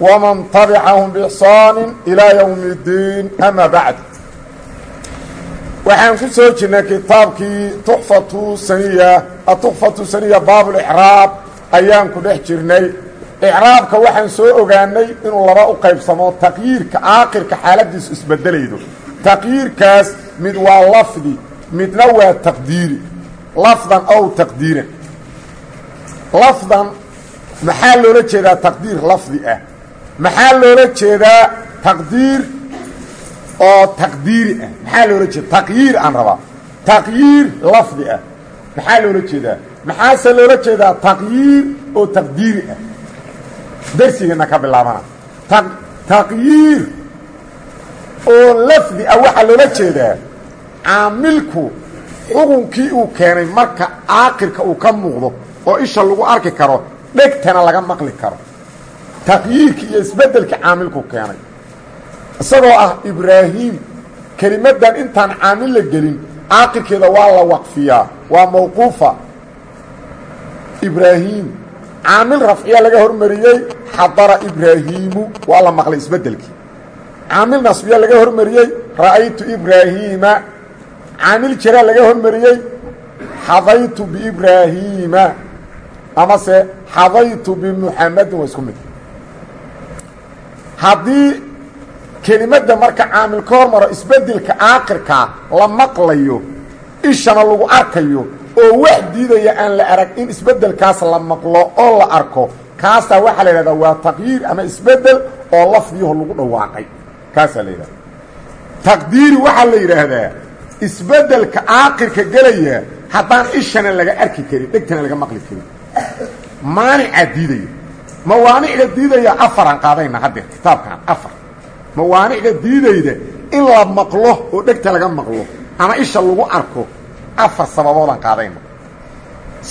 ومن تبعهم بإحsaan إلى يوم الdiin أmا baعd waxaan ku soo jirnay kitaabkii tuxfatu saniya atuxfatu saniya baab اlإcraab ayaan ku dhex jirnay icraabka waxaan soo ogaanay inuu laba u qaybsamo taqyiirka aakirka xaaladiisu isbedelaydo taqyiirkaas mid waa lafdi midna waa taqdiiri lafdan ow taqdiiran lafdan maxaa loola jeedaa taqdiir lafdi ah maxaa loola jeedaa taqdiir? Oo taqdiiri ah. Maxaa loola jeeda taqyiir aan rabaa. Taqyiir lafdi ah. Maxaa loola jeedaa? Maxaase loola jeedaa taqyiir oo taqdiiri ah? Darsigeena ka bilaabana. Taqyiir oo lafdi ah waxaa loola jeedaa caamilku xukunkii uu keenay marka aakirka uu ka muuqdo oo isha lagu arki karo dhegtana laga maqli karo taqyiirki iyo isbeddelka caamilku keenay. Isagoo ah ibraahiim kelimaddan intaan caamil la gelin aakirkeeda waa la waqfiyaa waa mawquufa. Ibraahiim caamil rafciya laga hormariyey xadara ibraahiimu waa la maqlay isbeddelkii. Caamil nasbiya laga hormariyey ra'aytu ibraahiima caamil jara laga hormariyey xadaytu biibraahiima amase xadaytu bimuxamadin waa isku haddii kelimadda marka caamil ka hor maro isbeddelka aakirkaa la maqlayo ishana lagu arkayo oo wax diidaya aan la arag in isbeddelkaas la maqlo oo la arko kaasaa waxaa la yidhahdaa waa taqyiir ama isbeddel oo lafdiyaho lagu dhawaaqay. Kaasaa la yidhahda taqdiiri waxaa la yidhaahdaa isbeddelka aakirka gelaya haddaan ishana laga arki karin dhegtana laga maqli karin. Maanicaa diidaya mawaanicda diidaya afaraan qaadayna haddeer kitaabkan afar. Mawaanicda diidayda in la maqlo oo dhegta laga maqlo ama isha lagu arko afar sababoodaan qaadayna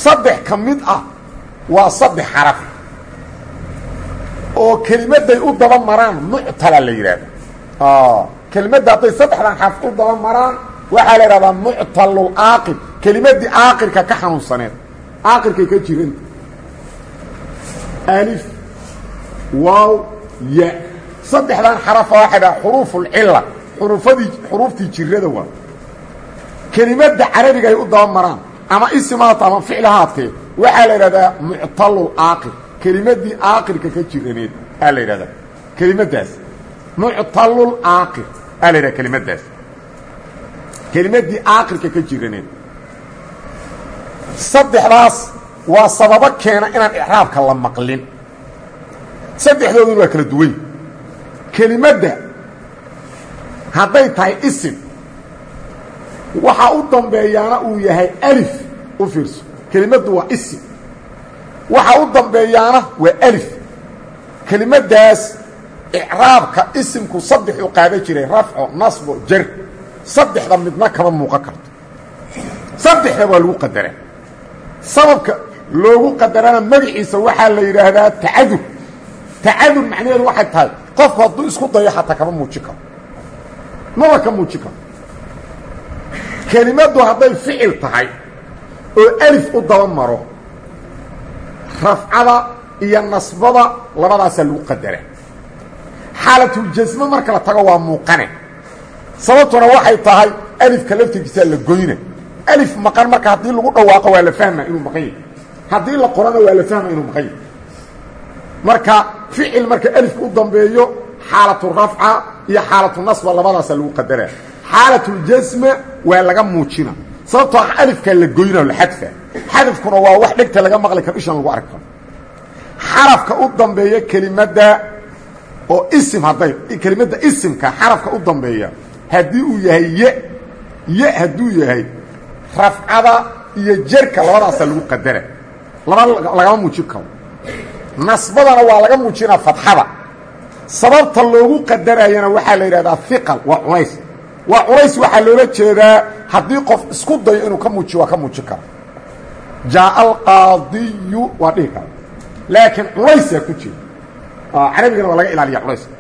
saddex ka mid ah waa saddex xaraf. Oo kelimadday u daba maraan muctala la yidhaahda kelimadda hadday saddexdan xaraf u daba maraan waxaa la yidhahdaa muctalul aaqil kelimaddii aaqirka ka xanuunsaneed. Aaqirkay ka jiranta alif waaw ya. Saddexdan xarafa waxay dhaha xuruufulcilla xurufadii xuruuftii jirada waa. Kelimadda carabiga ay u daba maraan ama isimaata ama ficli haatee waxaa la yidhahdaa muctalul aaqir kelimaddii aaqirka ka jiraneed aa la yidhahdaa. Kelimaddaas muctalul aaqir aa la yidhahda kelimaddaas kelimaddii aaqirka ka jiraneed saddexdaas waa sababo keena inaan icraabka la maqlin. Saddexdooduna waa kala duwan. Kelimadda hadday tahay isim waxaa u dambeeyaana uu yahay alif u fiirso. Kelimaddu waa isim. Waxaa u dambeeyaana waa alif. Kelimaddaas icraabka isimku saddexuu qaadan jiray rafco nasbo jar. Saddexda midna kama muuqan karto. Saddexda waa lagu qadaraa sababka loogu qadarana magaciisa waxaa la yidhaahdaa tacadur tacadur macnaheedu waxay tahay qofku hadduu isku dayo xataa kama muujin karo. Maba ka muujin karo? Kelimaddu hadday ficil tahay oo alif u daba maro rafcada iyo nasbada labadaasaa lagu qadaraa xaalatujasme marka la tago waa muuqane. Sababtuna waxay tahay alifka laftirkiisaa la goyna alif maqan marka haddii lagu dhawaaqo waa la fahma inuu maqan yahay haddii la qorana waa la fahma inuu maqan yahay. Marka ficil marka alifka u dambeeyo xaalatu rafca iyo xaalatu nasba labadaasa lagu qadaraa xaalatljasma waa laga muujina sababtoo ah alifkaa la goyna la xadfa. Xadafkuna waa wax dhegta laga maqli karo ishan lagu arki karo. Xarafka u dambeeya kelimadda oo isim hadday kelimadda isimka xarafka u dambeeya haddii uu yahay ye ye hadduu yahay rafcada iyo jerka labadaasaa lagu qadara laba lagama muujin karo. Nasbadana waa laga muujinaa fadxada sababta loogu qadarayana waxaa la yidhahdaa iqal waa culays waa culays waxaa loola jeedaa haddii qof isku dayo inuu ka muujiyo waa ka muujin kara jaaa alqaadiyu waa dhihi kara laakiin culaysaa ku jira. Carabigana waa laga ilaaliya culayska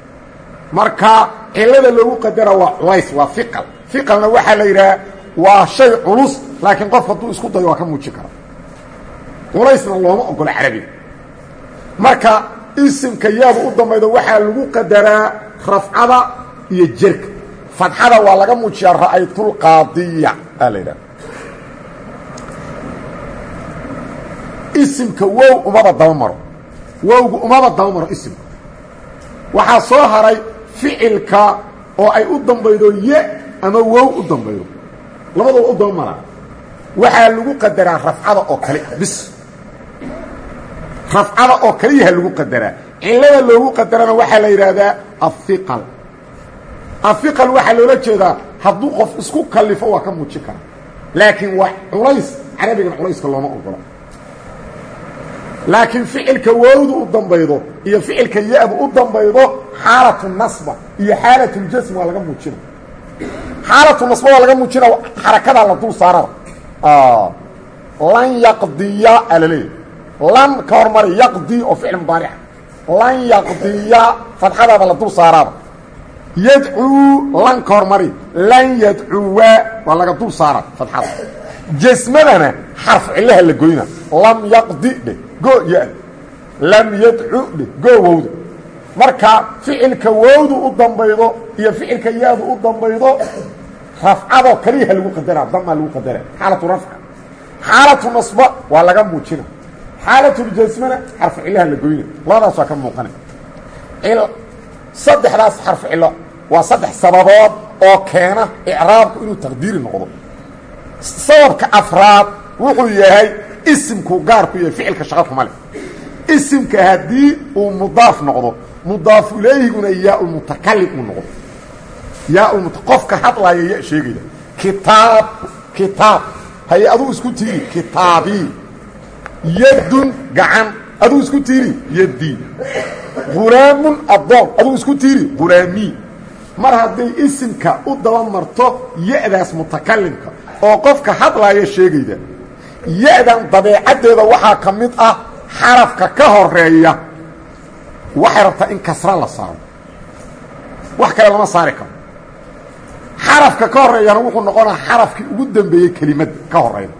marka cilada loogu qadara waa culays waa iqal iqalna waxaa la yidhaha waa shay culus laakiin qof hadduu isku dayo waa ka muujin kara culaysna looma ogola carabiga marka isimka yaaba u dambaydo waxaa lagu qadaraa rafcada iyo jerka fadxada waa laga muujiyaa ra'aytulqaadiya aa la yidhaha isimka wow umaba daba maro. Wowgu umaba daba maro isimka. Waxaa soo haray ficilka oo ay u dambaydo ye ama wow u dambaydo. Labadaba u daba maraa waxaa lagu qadaraa rafcada oo kale bis rafcada oo kaliyaha lagu qadaraa cilada loogu qadarana waxaa la yidhaahdaa ahiqal ahiqal waxaa loola jeedaa hadduu qof isku kallifo waa ka muujin kara. Laakiin waa culays carabigana culayska looma ogola laakiin ficilka wowdu u dambaydo iyo ficilka ya-du u dambaydo xaalatu nasba iyo xaalatu ljasm waa laga muujina xaalatu nasba waa laga muujina xarakadaa la dul saarada lan yaqdiya aa la leeyahy lan ka hormari yaqdi oo ficil mudaarica lan yaqdiya fadxadaada la dul saaraaba. Yadcuu lan ka hormari lan yadcuwa waa laga dul saara fadxada. Jasmadana xarf cillaha la goyna. Lam yaqdi dhe go ya lam yadcu dhe go wowda marka ficilka wowdu u dambaydo iyo ficilka yaadu u dambaydo rafcadoo kaliyaha lagu qadaraa damaa lagu qadaraa xaalatu xaalatljasmana xarfu cillaha la goyna labadaas waa ka muuqana saddexdaas xarfu cillo waa saddex sababood oo keena icraabku inuu taqdiiri noqdo. Sababka afraad wuxuu yahay isimku gaarku yahay ficilka shaqa kuma leh. Isimka haddii uu mudaaf noqdo mudaaf ilayhiguna yaa-ulmutakalim uu noqdo. Yaa qofka hadlaaya ya sheegaya kitaab kitaab haye aduu isku tiiri kitaabii yadun gacan. Aduu isku tiiri yaddii hulaamun addoon aduu isku tiiri hulaamii mar hadday isimka u daba marto ya-daas mutakalimka oo qofka hadlaaya sheegayda. Ya-dan dabeecaddeeda waxaa ka mid ah xarafka ka horreeya waxay rabtaa in kasra la saaro. Wax kale lama saari karo. Xarafka ka horeeyana wuxuu noqonaa xarafkii ugu dambeeyey kelimadda ka horeyda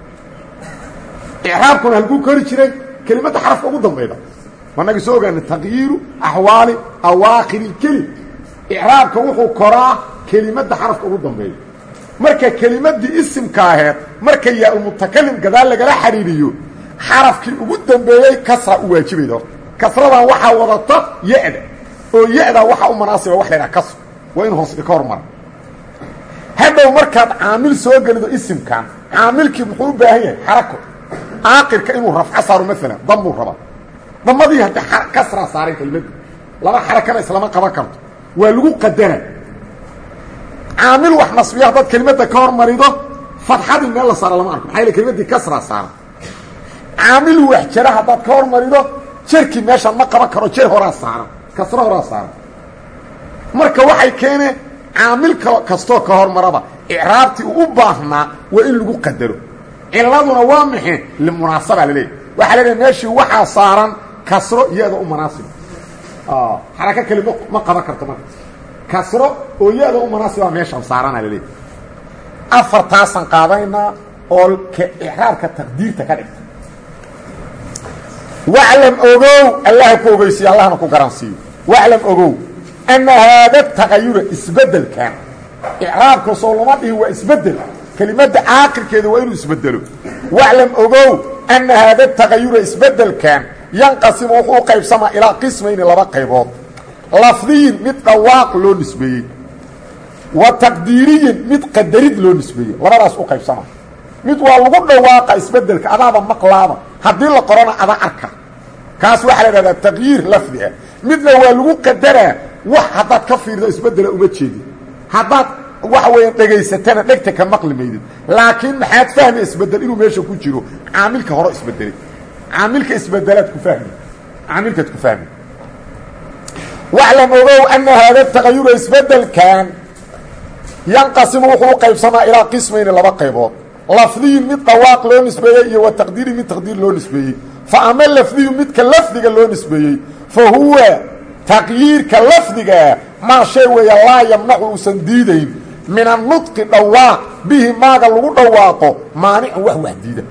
icraabkuna halkuu kori jiray kelimadda xarafka ugu dambayda. Managi soo ogaana taqyiiru axwaali awaakiri kelim icraabka wuxuu koraa kelimadda xarafka ugu dambeeya marka kelimaddii isimka aheed marka yaa-ulmutakalim gadaal lagala xidhiiriyo xarafkii ugu dambeeyey kasra u waajibayda horta kasradan waxaa wadata ya-da oo ya-daa waxaa u manaasiba wax la ydhaha kasr. Waa in hoos ka hormara hadhow markaad caamil soo gelido isimkan caamilkii muxuu u baahan yahay? Xarako aakirka inuu rafco saaro maalan dambuu rabaa. Damadii hadda kasraa saaren kelimadda laba xarakana islama qaban karto. Waa lagu qadara caamil wax nasbiya haddaad kelimadda ka hormarido fadxadii meel la saara lama arko. Maxaa yale kelimaddii kasraa saara. Caamil wax jara haddaad ka hormarido jerkii meeshaan ma qaban karo jer horaa saaran kasro horaa saaran marka waxay keeneen caamil kastoo ka hormaraba icraabtii uu u baahnaa waa in lagu qadaro ciladuna waa maxe limunaasaba laleeyahy waxaa leedahay meeshii waxaa saaran kasro ya-da u manaasiba xarako keli m ma qaban karto marka. Kasro oo ya-da u manaasiba meeshaan saarana laleeyahy afartaasaan qaadaynaa oo icraabka taqdiirta ka dhigta. Waclam ogow allaha ku ogeysiiyo allahna ku garansiiyo waclam ogow ana haada tagayura isbedelkan icraabka soo lama dhihi waa isbeddel kelimadda caaqilkeeda waa inuu isbedelo waclam ogow ana haada tagayura isbedelkan yanqasimu wuxuu u qaybsamaa ilaa qismayni laba qaybood. Lafdiyin mid dhawaaq loo nisbeeyey. Wa taqdiiriyin mid qadarid loo nisbeeyey. Labadaas u qaybsama mid waa lagu dhawaaqa isbeddelka adaaba maqlaaba. Haddii la qorana ada arka. Kaas waxaa la idhahdaa taqyiir lafdi ah. Midna waa lagu qadaraa. Wax haddaad ka fiirdo isbedela uma jeedin waxa weeyaan dhegaysatana dhegta ka maqli maydid laakiin maxaad fahmi isbeddel inuu meesha ku jiro? Caamilka hore isbedelay caamilka isbedelaad ku fahmi. Caamilkaad ku fahmi. Waclam ogow ana haada tagayura isbedelkan yanqasimu wuxuu u qaybsamaa ilaa qismayni laba qaybood. Lafdiyin mid dhawaaq loo nisbeeyey iyo wa taqdiiri mid taqdiir loo nisbeeyey. Fa ama lafdiyu midka lafdiga loo nisbeeyey fa huwa taqyiirka lafdigaa maa shay laa yamnacu uusan diidayn min annudqi dhawaaq bihi maaga lagu dhawaaqo maanicun wax wax diida.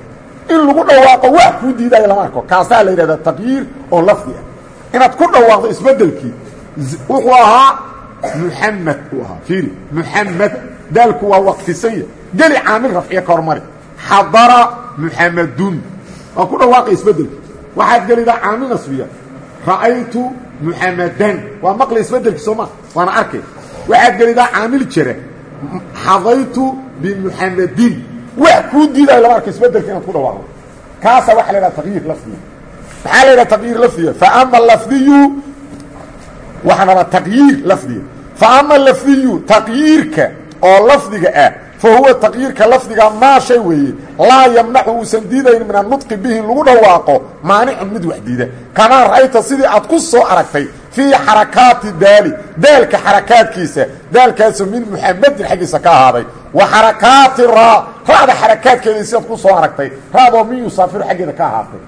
In lagu dhawaaqo wax kuu diidaayo lama arko. Kaasaa la yidhahdaa taqyiir oo lafdi ah. Inaad ku dhawaaqdo isbeddelkii wuxuu ahaa muxamed uu ahaa. Fiiri muxamed daalku waa waqfisanya geli caamil rafciya ka hormari. Xadara muxamadun waa ku dhawaaqay isbeddelkii. Waxaad gelidaa caamil nasbiya ra'aytu muxamadan waa maqli isbeddelkii soo maa waana arkay. Waxaad gelidaa caamil jira xadaytu bimuxamadin wax kuu diidaayo lama arka isbeddelka inaad ku dhawaaqdo kaasaa waxaa la yidhaha taqyiir lafdiga maxaa la yidhaha taqyiir lafdiga fa ama lafdiyu waxaan rabaa taqyiir lafdiga fa ama lafdiyu taqyiirka oo lafdiga ah fa huwa taqyiirka lafdiga maa shay weeye laa yamnacu uusan diidayn min annudqi bihi lagu dhawaaqo maanicun mid wax diida kamaa ra'ayta sidii aad ku soo aragtay fii xarakaati daali daalka xarakaadkiisa daalkaasoo min muxamadin xaggiisa ka ahaaday wa xarakaati raa ra'da xarakaadkeeda sidaad ku soo aragtay ra'doo min yusaafiru xaggeeda ka ahaatay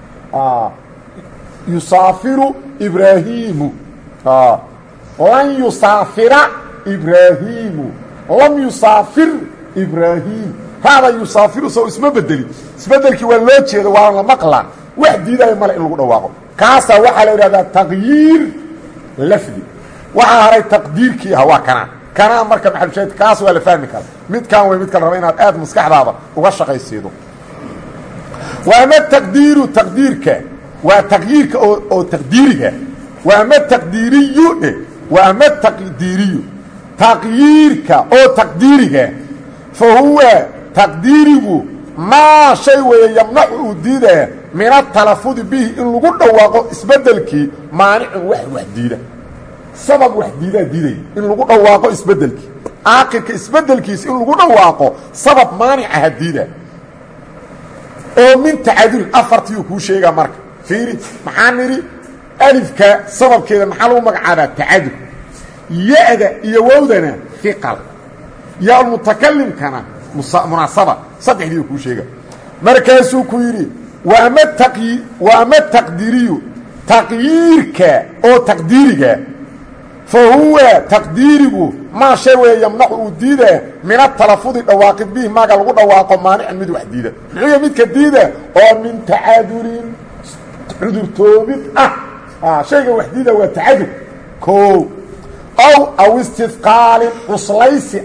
yusaafiru ibraahiimu lan yusaafira ibraahiimu lam yusaafir ibraahim ra'da yusaafiru soo isma bedelin isbedelkii waa loo jeeda waa la maqlaa wax diidaayo male in lagu dhawaaqo kaasaa waxaa la yidhahdaa taqyiir lafdi. Waxaa haray taqdiirkii ah waa kanaa kanaa marka maxalushaahid kaas waa fahmi kara midkaan wey midka la raba inaad aad maskaxdaada uga shaqaysiido. Wa ama taqdiiru taqdiirka? Waa taqyiirka oo taqdiiriga? Wa ama taqdiiriyu dhe wa ama taqdiiriyu? Oo taqdiiriga fa huwa taqdiirigu maa shay weeye yamnacu uu diidaya min atalafudi bihi in lagu dhawaaqo isbedelkii maanicun wax wax diida. Sabab wax diidaa diidaya in lagu dhawaaqo isbedelkii. Aakirka isbedelkiis in lagu dhawaaqo sabab maanicaha diida. Oo min tacadulin afartiiuu kuu sheegaa marka. Fiiri maxaa nidhi? Alifka sababkeeda maxaa lagu magacaabaa tacadul ya-da iyo wowdana fiqal. Yaa munaasaba. Saddexdii kuu sheega. Markaasuu ku yidhi waama taqyi waama taqdiiriyu taqyiirka oo taqdiiriga fa huwa taqdiirigu maa shay weeye yamnacu uu diida min atalafudi dhawaaqid bihi maaga lagu dhawaaqo maanican mid wax diida. Muxuu ya midka diida? Oo min tacadulin cudurtoomid ah. Shayga wax diida waa tacadul. O aw aw istifqaalin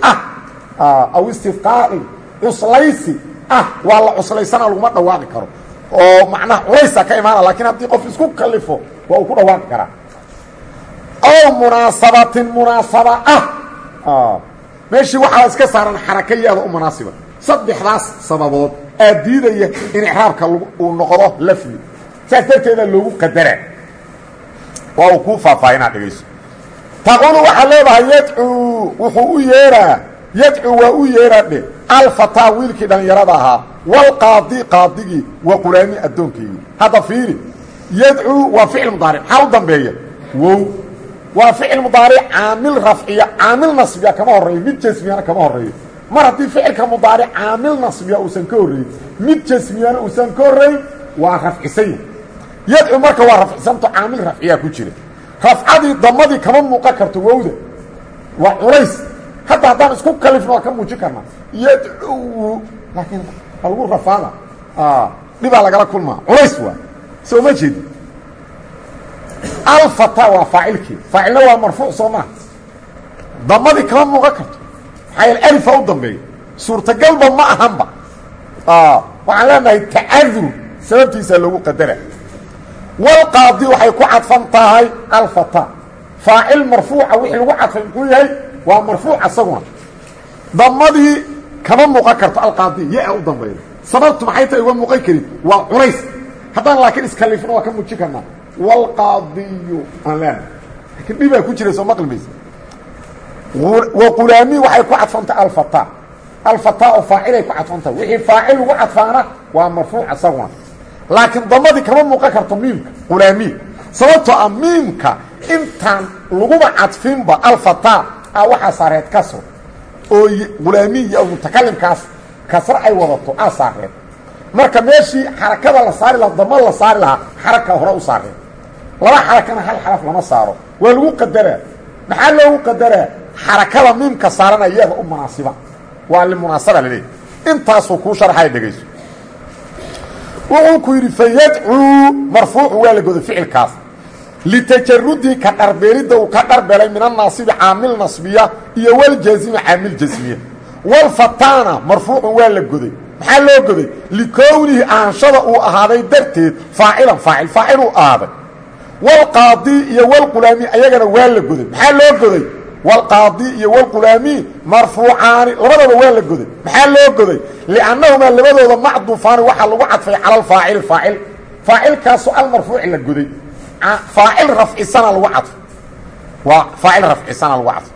ah aw istifqaalin cuslaysi ah waa la cuslaysana laguma dhawaaqi karo oo macnaha culaysa ka imaana lakiin haddii qof isku kalifo waa uu ku dhawaaqi karaa aw munaasabatin munaasaba ah meeshii waxaa iska saaran xaraka yaada u munaasiba saddexdaas sababood aa diidaya in icraabka uu noqdo lafdi saas darteeda loogu qadara waa uu kuu faahfaahinaa dhegayso taqulu waxaa leedahay yadcuu wuxuu u yeeraa yadcuu waa u yeeraa dhe alfataa wiilkii dhallinyarada ahaa walqaadi qaadigii wa qulaami addoonkeygii. Hadda fiiri yadcuu waa ficil mudaaric maxaa u dambeeya. Wow. Waa ficil mudaaric caamil rafciya caamil nasbiya kama horreeyo mid jasmiyana kama horreeyo. Mar haddii ficilka mudaaric caamil nasbiya uusan ka horreyn mid jasmiyana uusan ka horrayn waa rafcisanya yadcuu marka waa rafcisanto caamil rafciyaa ku jira. Rafcadii damadii kama muuqan karto wowda. Waa culays hadda haddaan isku kalifno waa ka muujin karnaa yadcuu laakiin waa lagu rafaada dhibaa lagala kulmaa. Culays waa. Soo ma jeedi. Alfata waa faacilkii. Faacilna waa marfuuc soo maha damadii kama muuqan karto. Maxaa yaele alifa u dambeeya suurtagalba ma ahanba. Waxaan leenahay tacadur sababtiisaa loogu qadara. Walqaadi waxay ku cadfan tahay alfata. Faacil marfuuca wixii lagu cadfay muxuu yahay waa marfuuc asaguna. Damadii kama muuqan karto alqaadi ya-a u dambayda. Sababtu maxay tahay uga muuqan karin? Waa culays haddaan laakiin iskalifno waa ka muujin karnaa walqaadiyu aan leenahay laakiin dhibaa ku jira soo maqli maysa wa qulaami waxay ku cadfantahay alfata alfata oo faacilay ku cadfantahay wixii faacil lagu cadfaana waa marfuuc asaguna. Laakiin damadii kama muuqan karto miimka qulaamiin sababtoo ah miimka intaan laguba cadfinba alfata a waxaa saareed kasro oo hulaamiya oo mutakalimkaas kasro ay wadato aa saareen marka meeshii xarakada la saari lahaa dama la saari lahaa xaraka hore u saareen laba xarakana hal xaraf lama saaro. Waa lagu qadaraa. Maxaa loogu qadaraa? Xarakada miimka saarana iyada u munaasiba. Waa limunaasaba laleeyahy intaasuu kuu sharxaya dhegayso. Wuxuu ku yidhi fayadcuu marfuucu waa la goday ficilkaas litajarudii ka dharbeelidda uu ka dharbelay min annaasibi caamil nasbiya iyo waljazimi caamil jasmiya walfataana marfuucun waa la goday maxaa loo goday likownihi aanshada uu ahaaday darteed faacilan faacil faaciluu ahaaday walqaadi iyo walqulaami ayagana waa la goday maxaa loo goday walqaadi iyo walqulaami marfuucaani labadooda waa la goday maxaa loo goday liannahumaa labadooda macduufaani waxaa lagu cadfay cala faacil faacilkaasu almarfuuci la goday faacil rafcisana lagu cadfay waa faacil rafcisana lagu cadfay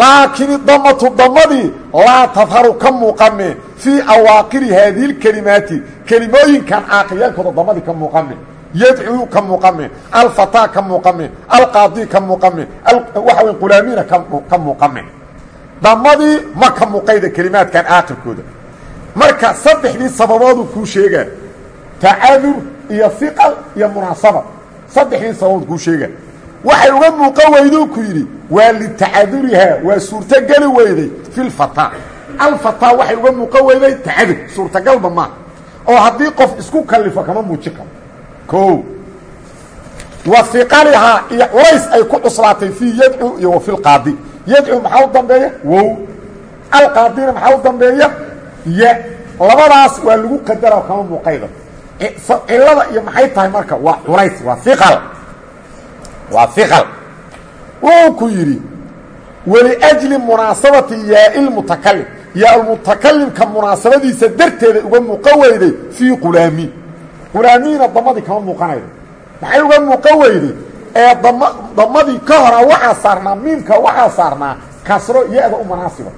laakiin damatu damadii laa tadharu ka muuqame fii awaaqiri haadihi lkelimaati kelimooyinkan aakhiriyaalkooda damadii ka muuqame yadcuu ka muuqame alfataa ka muuqame alqaadi ka muuqame waxa wey qulaamiina ka muuqame damadii ma ka muuqayda kelimaadkan aakhirkooda marka saddexdii sababooduu kuu sheegaa tacadur iyo hiqal iyo munaasaba saddexdii sababood kuu sheegaa waxay uga muuqan weyduu ku yidhi waa litacadurihaa waa suurtogeli weyday fi lfataa alfataa waxay uga muuqan weyday tacadur suurtagalba maaha oo haddii qof isku kallifo kama muujin karo. O wa iqalihaa iyo culays ay ku cuslaatay fii yadcu iyo wa fi lqaadi yadcu maxaa u dambeeya? Wow. Alqaadina maxaa u dambeeya? Ya. Labadaas waa lagu qadara kama muuqayda cilada iyo maxay tahay marka? Waa culays waa iqal waa iqal wuxuu ku yidhi waliajli munaasabati yaai lmutakalim yaa-ulmutakalimka munaasabadiisa darteeda uga muuqan weyday fii qulaami qulaamiina damadii kama muuqanaydo. Maxay uga muuqan weyday ee dam damadii ka horaa waxaa saarnaa miimka waxaa saarnaa kasro ya-da u munaasiba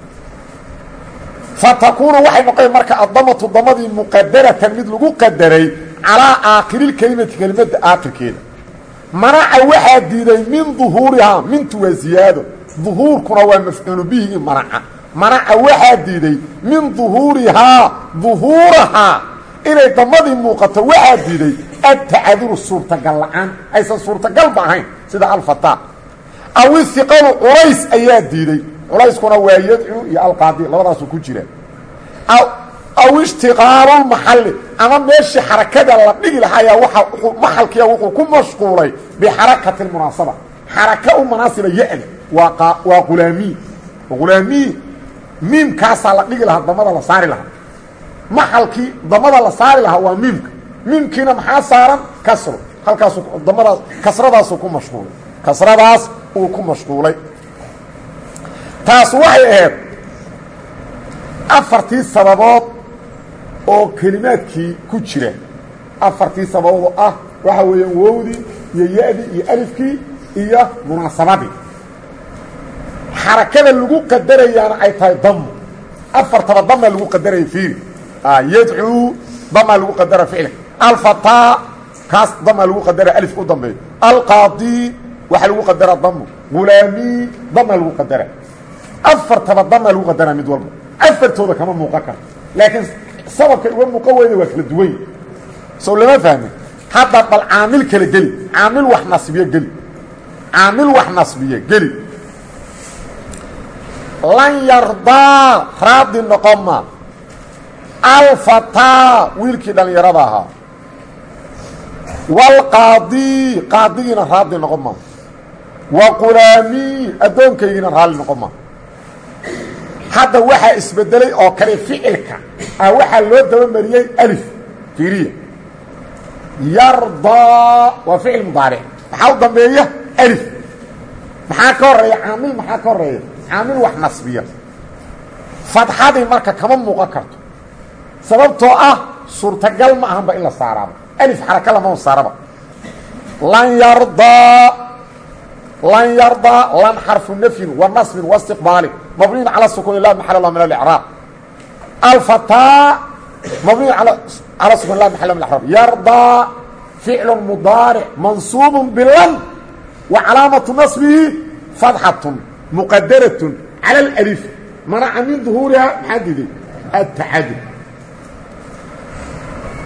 fa takuunu waxay noqon marka addamatu damadii muqadaratan mid lagu qadaray calaa aakhiriilkelimati kelimadda aakhirkeeda. Manaca waxaa diiday min duhuurihaa mintu waa ziyaado. Duhuurkuna waa mafcuulu bihigii manaca. Manaca waxaa diiday min duhuurihaa duhuurahaa inay damadii muuqato waxaa diiday adtacaduru suurtagal la'aan. Aysan suurtagalba ahayn sida alfataa aw ihiqalu culays ayaa diiday culayskuna waa yadcu iyo alqaadi labadaasu ku jira aw ishtiqaalulmaxalli ama meeshii xarakada la dhigi lahaayaa waa maxalkiia wuxuu ku mashquulay bixarakati lmunaasaba xaraka u munaasiba ya-da waa waa qulaamiy qulaamiy miimkaasaa la dhigi lahaa damada la saari lahaa. Maxalkii damada la saari lahaa waa miimka. Miimkiina maxaa saaran? Kasro halkaasu damadaas kasradaasuu ku mashquulay. Kasradaas uu ku mashquulay taas waxay ahayd afartii sababood oo kelimaadkii ku jira. Afartii sababood oo ah waxa weeyaan wowdii iyo ya-dii iyo alifkii iyo munaasabadii. Xarakada lagu qadarayaana ay tahay damu afartaba damaa lagu qadaraya fiiri yadcuu damaa lagu qadara ficilka alfataa kaas damaa lagu qadara alifka u dambeeyo. Alqaadi waxaa lagu qadara damu gulaami damaa lagu qadara afartaba damaa lagu qadara mid walba. Afartooda kama muuqan karto laakiin sababkay uga muuqan weyda waa kala duwany sow lama fahmin hadda bal caamil kala geli. Caamil wax nasbiye geli. Caamil wax nasbiye geli. Lan yardaa raadi noqoma alfataa wiilkii dhallinyarada ahaa. Waalqaadi qaadigiina raadi noqon ma. Wa qulaami addoonkaygiina raalli noqon ma hadda waxaa isbedelay oo kale ficilka ah waxaa loo dabamariyey alif fiiriya. Yardaa waa ficil mudaaric. Maxaa u dambeeya alif. Maxaa ka horreeya caamil maxaa ka horreeya caamil wax nasbiya. Fadxadii marka kama muuqan karto. Sababtoo ah suurtagal ma ahanba in la saaraaba alif xaraka lama saaraba. Lan yardaa lan yardaa lan xarfu nafyin wa nasbin wa istiqbaalin mabniyin cala sukuun la maxal lah min alicraab alfataa mabniyin cala sukun la maxal min alicraab yardaa ficlu mudaaric mansuub bilan wa calaamatu nasbihi fadxatun muqadaratun cala alif manaca min duhuurihaa maxaa diiday? Atacadud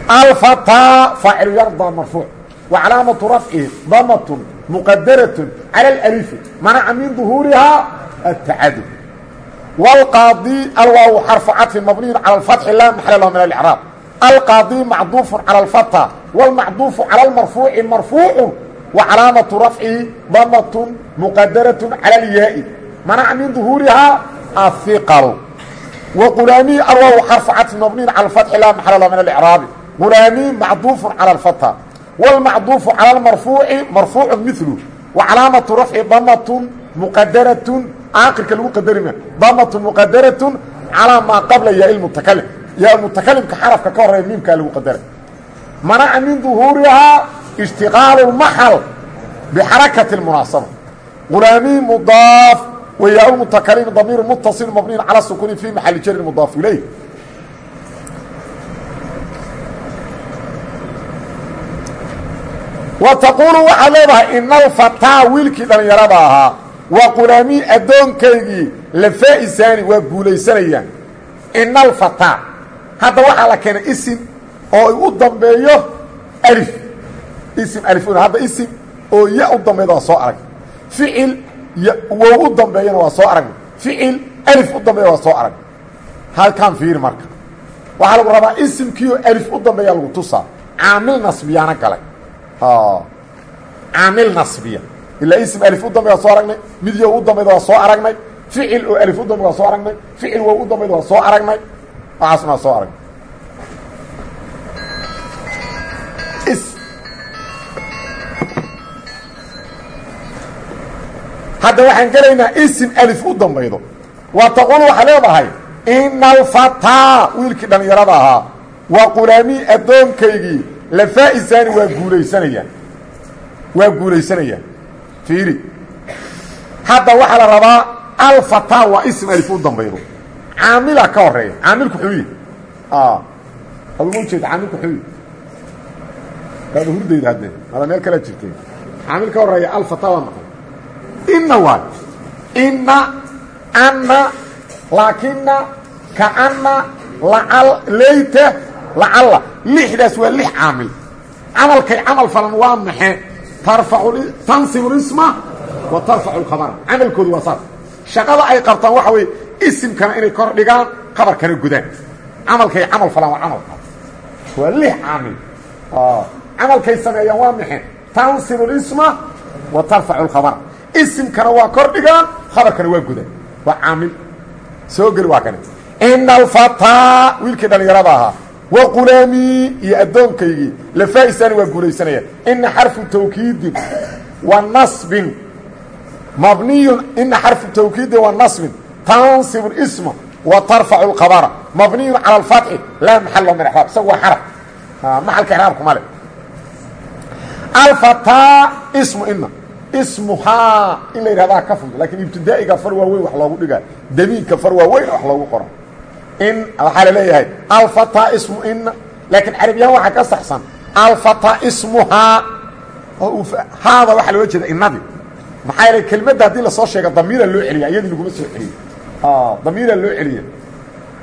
alfataa faacilu yardaa marfuuc wa calaamatu rafcihi damatun muqadaratun cala alalifi manaca min duhuurihaa atacadud wاlqaadi alwaaw xarfu cadfi mabniyun cala alfatxi laa maxala lahu min alicraab alqaadi macduufu cala alfata wاlmacduufu cala almarfuuci marfuucu wa calaamatu rafcihi damatun muqadaratun cala alyaai. Manaca min duhuurihaa ahiqalu waqulaamiyi alwaaw xarfu cadfi mabniyun cala alfatxi laa maxala lahu min alicraabi qulaamiyi macduufu cala alfata wاlmacduufu cala almarfuuci marfuucu milu wa calaamatu rafci damatun muqadaratun aakirka lagu qadarima damatun muqadaratun calaa maa qabla yaa mutakalim yaa mutakalimka xarafka ka horreeya miimkaa lagu qadara manaca min duhuurihaa ishtiqaalu lmaxal bixarakati munaasaba qulaamiyi mudaaf wa yaa mutakalimi damiiru mutaصil mabniyin cala sukuni fi maxali jarin mudaaf ilayh wa taquulu waxaad leedahay ina alfataa wiilkii dhallinyarada ahaa wa qulaamii addoonkaygii lafaa'isaani waa guulaysanayaan. Ina alfataa hadda waxaa la keenay isim oo u dambeeyo alif. Isim alif hadda isim oo ya u dambeeyda waa soo arag. Ficil wow u dambeeyana waa soo aragna ficil alif u dambeeya waa soo arag. Halkaan fiiri marka. Waxaa lagu rabaa isimkiioo alif u dambeeya lagu tusaa. Caamil nasbiyaana galay caamil nasbiya ilaa ism alif u dambeya waa soo aragnay mid yo u dambayda waa soo aragnay alif u dambeya waa soo aragnay ficil wow u dambayda waa soo aragnay waa waxaan gelaynaa isim alif u dambaydo wa taqul waxaa leedahay ina alfataa wiilkii dhallinyarada ahaa wa qulaamii addoonkaygii lafaa'isaani waa guulaysanayaan waa guulaysanayaan fiiri hadda waxaa la rabaa alfataa waa ism alif u dambaydo caamila ka horreeya caamilku xuu yihi aduma ujeeda caamilku xuu yihi waada hurdayda haddee mada meel kala jirtay caamil ka horreeya alfataa waa maqan inna waay inna anna laakina kaanna lacal leyta lacalla lixdaas waa lix caamil. Camalkay camal falan waa maxe. Tansibu lisma wa tarfacu lkhabara camalkoodu waa saas. Shaqada ay qabtaan waxa weeye isimkana inay kor dhigaan khabarkana gudaan camalkay camal falan waa camalka waa lix caamil. Camalkay sameeyaan waa maxe. Tansibu lisma wa tarfacu lkhabara isimkana waa kor dhigaan khabarkana waa gudaan waa caamil. Soo geli waa kane ina alfataa wiilkii dhallinyarada ahaa wa qulaamii iyo addoonkaygii lafaa'isaani waa guulaysanayaan ina xarfu tawkiidin wa nasbin mabniyun ina xarfu tawkiidin wa nasbin tansibu isma wa tarfacu lkhabara mabniyun cala alfatxi laa maxal min exraab isagu waa xaraf. Maxalka exraabkuma le alfataa ismu ina ismuhaa in la yidhahdaa ka fudud lakiin ibtidaa'iga far waaweyn wax loogu dhigaa damiinka far waaweyn wax loogu qora in waxaa la leeyahay alfataa ismu ina laakiin carabiyaan waxaa ka saxsan alfataa ismuhaa oo haada waxaa loola jeeda inadii maxaa yeele kelmadda haddii la soo sheega damiira loo celiya iyadii laguma soo celiyo. Damiira loo celiya.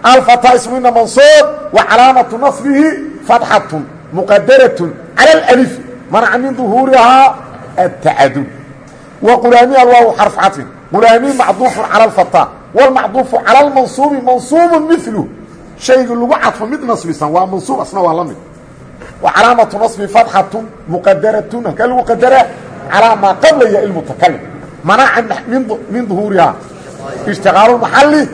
Alfataa ismu ina mansuub wa calaamatu nasbihi fatxatun muqadaratun cala alif manaca min duhuurihaa atacadud wa qulaami alwaaw xarf cadfin qulaami macduufun cala alfataa wlmacduufu cala lmansuubi mansuubu milu shaygi lagu cadfo mid nasbisan waa mansuub asna waa la mid wa calaamatu nasbi fatxatu muqadaratun halkaa lagu qadaraa calaa maa qablaya ilmutakalim manacan min duhuurihaa ishtiqaalu maxali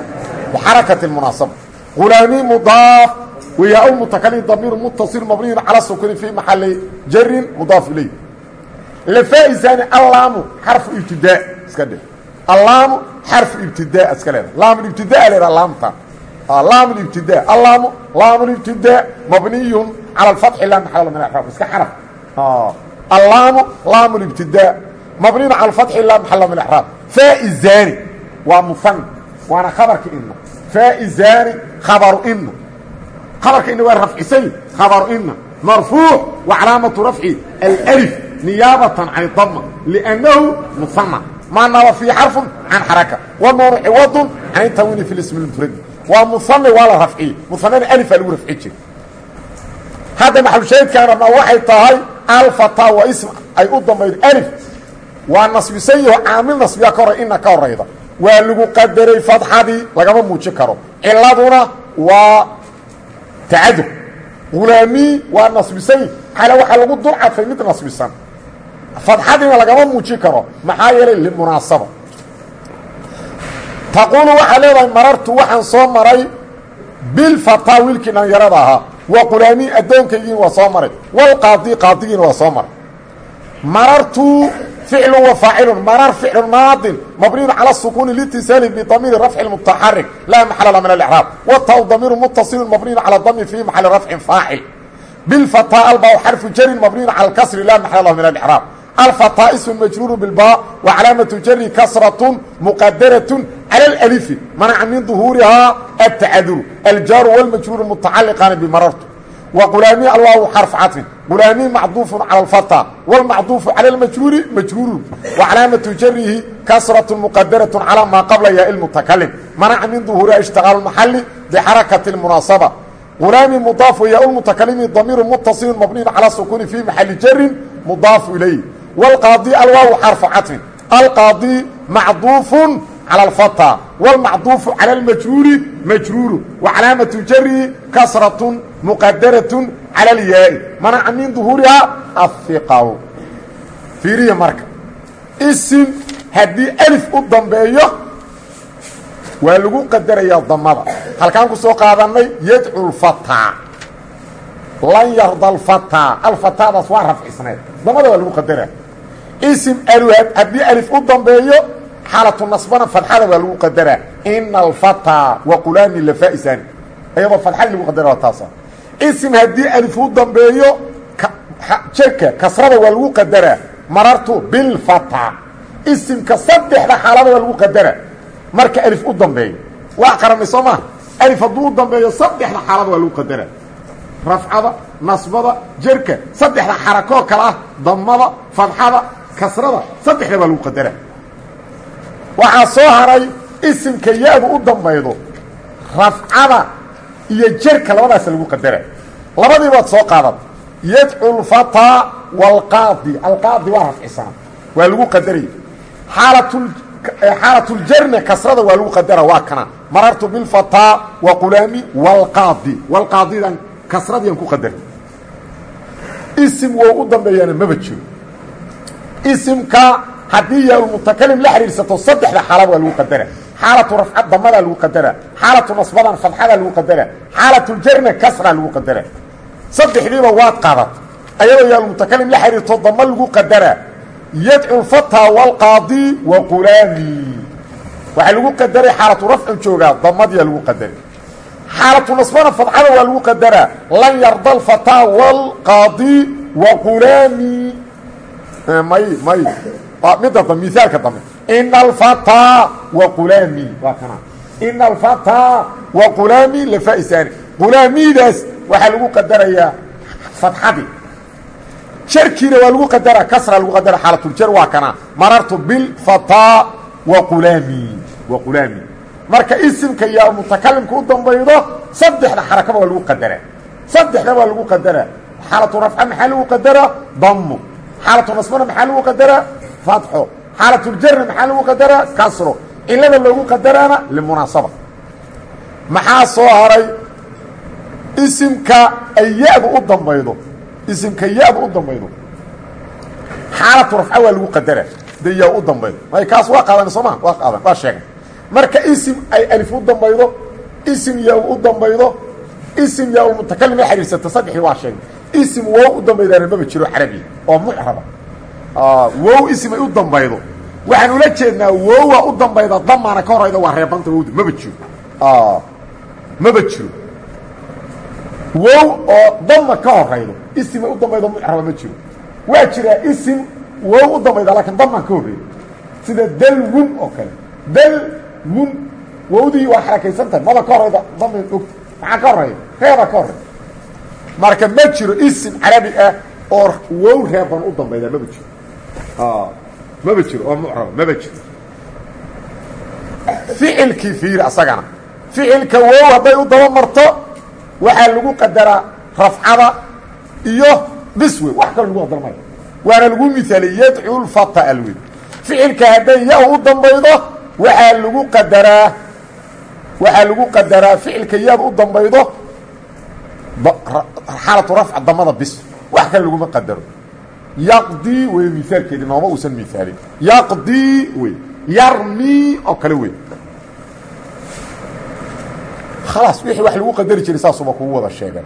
waxarakati اmunaasaba qulaami mudaaf wayaa mutakalim damiir muttaصil mabniyun cala sukuni fii maxali jarin mudaaf iley lafaa'isaani allaamu xarfu ibtidaa iska dhe allaamu xarfu ibtidaa iska leeda laamulibtidaa leeda laamtan ah, laamulibtidaa allaamu laamulibtidaa mabniyun cala alfatxi laa maxala min alraf iska xaraf. Ah, allaamu laamulibtidaa mabniyun cala alfatxi laa maxala min alraaf faa'izaani waa mufan waana khabarka ina faa'izaani khabaru ina khabarka ina waa rafcisay khabaru ina marfuuc wa calaamatu rafci alif niyaabatan can idama liannahu musanna maana wa fiihi xarfun can xaraka wanuunu ciwadun can itawini fi ismi mufradi waa muani waa la rafciye muanana alifaa lagu rafci jira hadda maxalushaydkaan rabnaa waxay tahay alfataa waa ism ay u dambaydo alif waa nasbisayaho caamil nasbiya ka hor ina ka horayda waa lagu qadaray fadxadii lagama muujin karo ciladuna waa tacadur hulaamii waa nasbisay xale waxaa lagu dul cadfay mid nasbisan fadxadiina lagama muujin karo maxaa yeelay limunaasaba. Taquulu waxaa leedahay marartu waxaan soo maray bilfataa wiilkii dhalinyarada ahaa. Wa qulaamii addoonkaygiina waa soo maray walqaadi qaadigiina waa soo maray. Marartu ficlu wa faacilun marar ficlu maadin mabniyun cala sukuuni litisaali bidamiiri rafci mutaxarik laa maxalala min alicraab wataw damiiru muttasilun mabniyun cala dami fii maxali rafcin faacil. Bilfataa alba xarfu jarin mabniyun cala alkasri laa maxala lahu min alicraab alfataa ism majruuru bilba wa calaamatu jari kasratun muqadaratun cala alalifi manaca min duhuurihaa atacaduru aljaaru walmajruuru mutacaliqaani bimarartu wa qulaami allahu xarf cadfin qulaami macduufun cala alfataa walmacduufu cala almajruuri majruurun wa calaamatu jarihi kasratun muqadaratun calaa maa qabla yaa ilmutakalim manaca min duhuuriha ishtaqaalu maxali bixarakati lmunaasaba qulaami mudaaf wa yaa lmutakalimi damiiru muttasilin mabniyun calaa sukuuni fii maxali jarin mudaafu ilayh wاlqaadi alwaaw xarفu caطfin alqaadi macduufu calى اlfatى wاlmacduufu calى اlmajruuri majruuru وcalaamaةu jarihi kasraة mqadaraة calى اlyaai manaca min ظuhuurihaa ahiqaw fiiriya marka isim haddii alif u dambeeyo waa lagu qadarayaa damada halkaan ku soo qaadannay yadcu اlfataa lan yarda alfataa alfataadaas waa rafcisneed damada waa lagu qadaraa isim haddii alif u dambeeyo xaalatu nasbana fadxada waa lagu qadaraa. Ina alfataa wa qulaami lafaa'isaani ayadoo fadxadii lagu qadara taasa. Isim haddii alif u dambeeyo jerka kasrada waa lagu qadaraa. Marartu bilfata isimka saddexda xaalada waa lagu qadaraa. Marka alif u dambeeyo. Waa qaranay soo maa alif hadduu u dambeeyo saddexda xaalada waa lagu qadaraa. Rafcada nasbada kale ah. Damada fadxada kasrada saddexda waa lagu qadaraa. Waxaa soo haray isimka ya-du u dambaydo rafcada iyo jerka labadaasa lagu qadara labadii baad soo qaadan yadcu lfataa waalqaadi alqaadi waa rafcisana waa lagu qadaraya xaalatuljarna kasrada waa lagu qadara waa kana. Marartu bilfataa wa qulaami waalqaadi waalqaadidan kasradiian ku qadaray isim wou u dambeeyaana maba jiro isimka haddii yaalmutakalim la xidhiirsato saddexda xaalad waa lagu qadara. Xaalatu rafca damadaa lagu qadara. Xaalatu nasbadan fadxadaa lagu qadara. Xaalatuljarna kasraa lagu qadara. Saddexdiiba waad qaadat. Ayadoo yaalmutakalim la xidhiirto dama lagu qadara. Yadcu lfataa waalqaadi wa qulaami waxaa lagu qadaray xaalatu rafcu joogaa damadiyaa lagu qadaray. Xaalatu nasbana fadxada waa lagu qadaraa. Lan yarda alfataa waalqaadi wa qulaami may may midda dambe miaalka dambe ina alfataa wa qulaami waa kana. Ina alfataa wa qulaami lafaisaani qulaamidaas waxaa lagu qadarayaa fadxadii jarkiina waa lagu qadaraa kasra lagu qadara xaalatuljar waa kana. Marartu bilfataa wa qulaami wa qulaami marka isimka iyo mutakalimka u dambaydo saddexda xarakaba waa lagu qadaraa saddexda waa lagu qadaraa xaalatu rafca maxaa lagu qadaraa damu xaalatu nasbana maxaa lagu qadaraa? Fatxo xaalatuljarna maxaa lagu qadaraa? Kasro. Cilada loogu qadaraana limunaasaba maxaa soo haray? Isimka ay ya-du u dambaydo. Isimka ya-du u dambaydo. Xaalatu rafca waa lagu qadaraa de yaa u dambaydo. May kaas waa qaadan sooma waa qaadan. Waa sheegay. Marka isim ay alif u dambaydo isim yaa u dambaydo isim yaa mutakalim la xidhiirsato saddexdii waa sheegay isim wow u dambaydaana maba jiro carabiya oo mucraba wow isim ay u dambaydo. Waxaan ula jeednaa wowa u dambayda damaana ka horayda waa reebanta wowda maba jiro. Maba jiro. Wow oo dama ka horaydo isim ay u dambaydo mucraba ma jiro. Waa jiraa isim wow u dambayda laakiin damaan ka horreeyo. Sida dalwun oo kale. Dalwun wowdii waa xarakaysan tahay maba ka horayda dama ogta maxaa ka horreeya reeba ka horey marka ma jiro isim carabi ah oo wow reeban u dambayda maba jiro. Maba jiro oo mucraba maba jiro. Ficilkii fiiri asagana. Ficilka wow hadday u daba marto waxaa lagu qadaraa rafcada iyo biswe wax kalo lagu qadar waana lagu miaaliyey yadcu lfata alwey ficilka hadday ya u dambaydo waxaa lagu qadaraa waxaa lagu qadaraa ficilka yaad u dambaydo xaalatu rafca damada bis. Wax kale laguma qadaro. Yaqdii wey miaalkeedi nooma uusan miaalin yaqdii wey yarmi oo kale wey khalaas wixii wax lagu qadari jiray saasuba kugu wada sheegay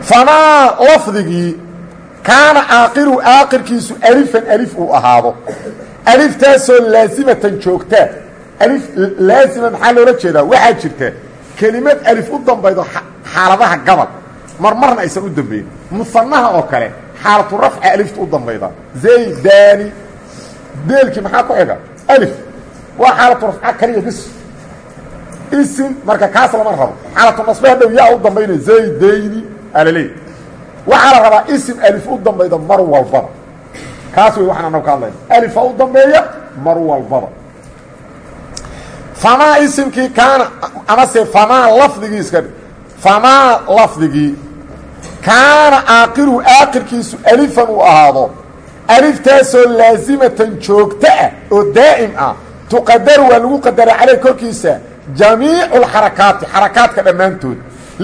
famaa lafdigii kaana aaqiru aaqirkiisu alifan alif uu ahaado. Aliftaasoo laasimatan joogtaa alif laasima maxaa loola jeedaa? Waxaa jirta kelimad alif u dambaydo xaaladaha gabal marmarna aysan u dambayn musanaha oo kale xaalatu rafca alifta u dambayda. Zaydani deelkii maxaa ku xiga alif. Waa xaalatu rafca kaliya bis. Isim marka kaas lama rabo. Xaalatu nasbe hadhow yaa u dambayna zaydayni alaleey waxaa la rabaa isim alif u dambayda mar walbaba kaas wey waxaan anagu ka hadlayna alifa u dambeeya mar walbaba famaa isimkii kaana amase famaa lafdigii iska dhi famaa lafdigii kaana aaqiru aaqirkiisu alifan uu ahaado aliftaasoo laasimatan joogto ah oo daa'im ah tuqadaru waa lagu qadara caleyh korkiisa jamiicu alxarakaati xarakaadka dhammaantood.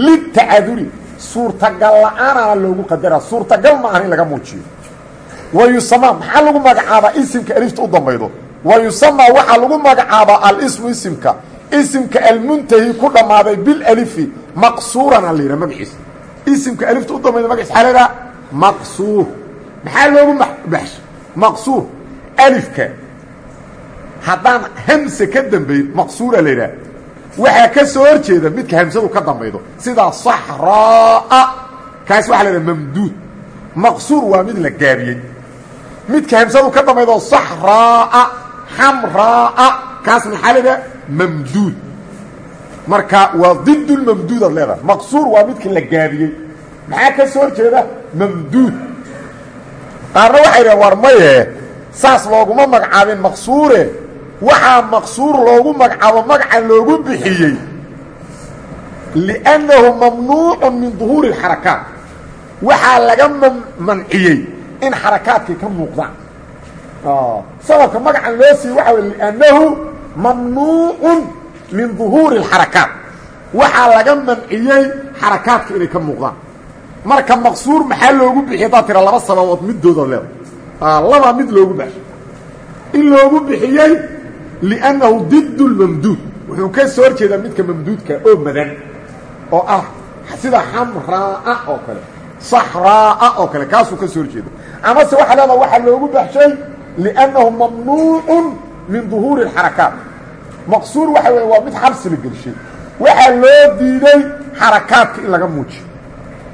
Litacaduri suurtagal la'aanana loogu qadaraa suurtagal ma aha in laga muujiyo. Wa yusamaa maxaa lagu magacaabaa isimka alifta u dambaydo? Wa yusamaa waxaa lagu magacaabaa alismu isimka. Isimka almuntahi ku dhammaaday bilalifi maqsuuran a la yidhaha magaciisa isimka alifta u dambayda magaciisa xaa laydhaha maqsuur. Maxaa loogu baxshay maqsuur. Alifka. Haddaan hamse ka dambayn maqsuura la yidhaha waxaa ka soo hor jeeda midka hamsadu ka dambaydo. Sida saxraa'a. Kaas waxa la yidhaha mamduud. Maqsuur waa mid la gaabiyey. Midka hamsadu ka dambaydo saxraa'a xamraa'a. Kaas maxaa la marka waa didulmamduud ad leedahay. Maqsuur waa midkii la gaabiyey maxaa ka soo hor jeeda? Mamduud. Qaarna waxay war maye saas looguma magacaabin maqsuure. Waxaa maqsuur loogu magacaabo magacan loogu bixiyey. Liannahu mamnuucun min duhuuri اlxarakaat waxaa laga manciyey in xarakaadkii ka muuqdaan. Sababka magacan loo siiye waxa wey liannahu mamnuucun min duhuuri اlxarakaat waxaa laga manciyey xarakaadka inay ka muuqdaan. Marka maqsuur maxaa loogu bixiy haddaad tira laba sababood midooda leeda laba mid loogu baxshay in loogu bixiyey liannahu did lmamduud wuxuu ka soo hor midka mamduudka oo madan oo ah sida xamraa'a oo kale saxraa'a oo kale kaasuu ka soo hor jeeda amase loogu baxshay liannahu mamnuucun min duhuuri اlxarakaat maqsuur waxa weeye waa mid xabsi la gelshay. Waxaa loo diiday xarakaadka in laga muujiyo.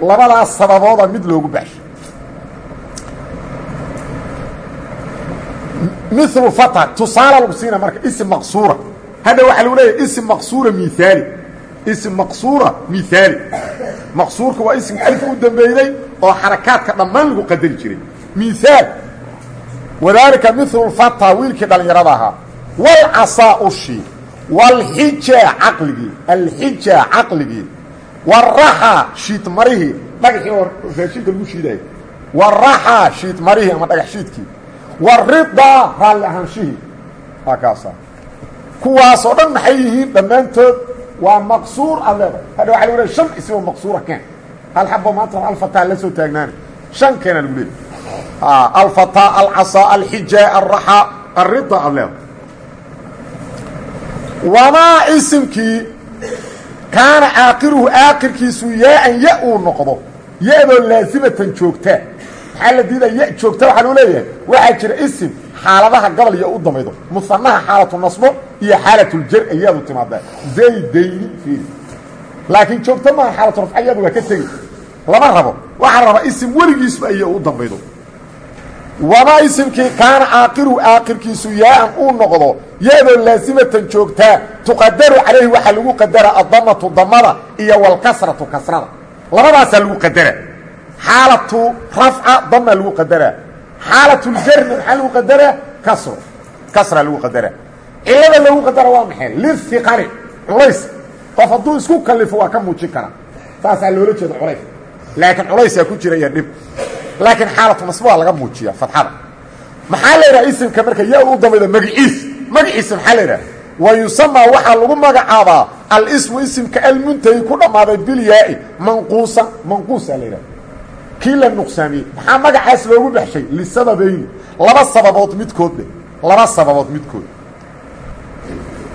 Labadaas sababooda mid loogu baxshay. Milu fata tusaala lagu siina marka ism maqsuura. Hadda waxaa lagu leeyahay ism maqsuura miaali ism maqsuura mihaali maqsuurka waa ismka alifka u dambeeyey oo xarakaadka dhammaan lagu qadari jiray. Mihaal wadaalika milu fata wiilkii dhallinyarada ahaa walcasaa ushii walxija caqligii alxija caqligii waraxa shiidmarihii dhagaxii oo raashinka lagu shiidaya waraxa shiidmarihii ama dhagax shiidkii waridaa raalli ahaanshihii waa kaasa. Kuwaasoo dhan maxay yihiin dhammaantood? Waa maqsuur aad leedahay. Hadha waxa lagu leey shan ismoo maqsuura keen. Hal xabo maanta alfataa la soo taagnaana shan keena lagu leey alfataa alcasaa alxija alraxa alrida aad leedahay wamaa isimkii kaana aakiruhu aakirkiisu yaa-an ya uu noqdo ya-doo laasimatan joogtaa maxaa la diidaa ya joogta waxaa loo leeyahay. Waxaa jira isim xaaladaha gobol iyo u damaydo musanaha xaalatu nasbo iyo xaalatuljar ayaadu timaadaa. Zaydayni fiiri laakiin joogto maaha xaalatu rafca iyadu waa ka tegi lama rabo. Waxaa la rabaa isim weligiisba iyo u dambaydo. Wamaa isimkii kaana aakiruhu aakirkiisu yaa-an uu noqdo ya-doo laasimatan joogtaa tuqadaru calayhi waxaa lagu qadara addamatu damada iyo walkasratu kasrada. Labadaasaa lagu qadara. Xaalatu rafca dama lagu qadaraa xaalatuljarna maxaa lagu qadaraa kasro kasraa lagu qadaraa cilada loogu qadara waa maxay? Lihiqali culays. Qof hadduu isku kalifo waa ka muujin karaa saasaa loola jeeda culays. Laakiin culaysaa ku jira iyo dhib. Laakiin xaalatu nasbo waa laga muujiya fadxada. Maxaa magaciis magaciisa maxaa la yidhaha wa yusamaa waxaa lagu magacaabaa alismu isimka almuntahi ku dhammaaday bilyaai manquusa manquusaa la yidhaha kii la nuqsaamiyey maxaa magacaas loogu baxshay lisababayni laba sababood midkood dheh laba sababood midkood.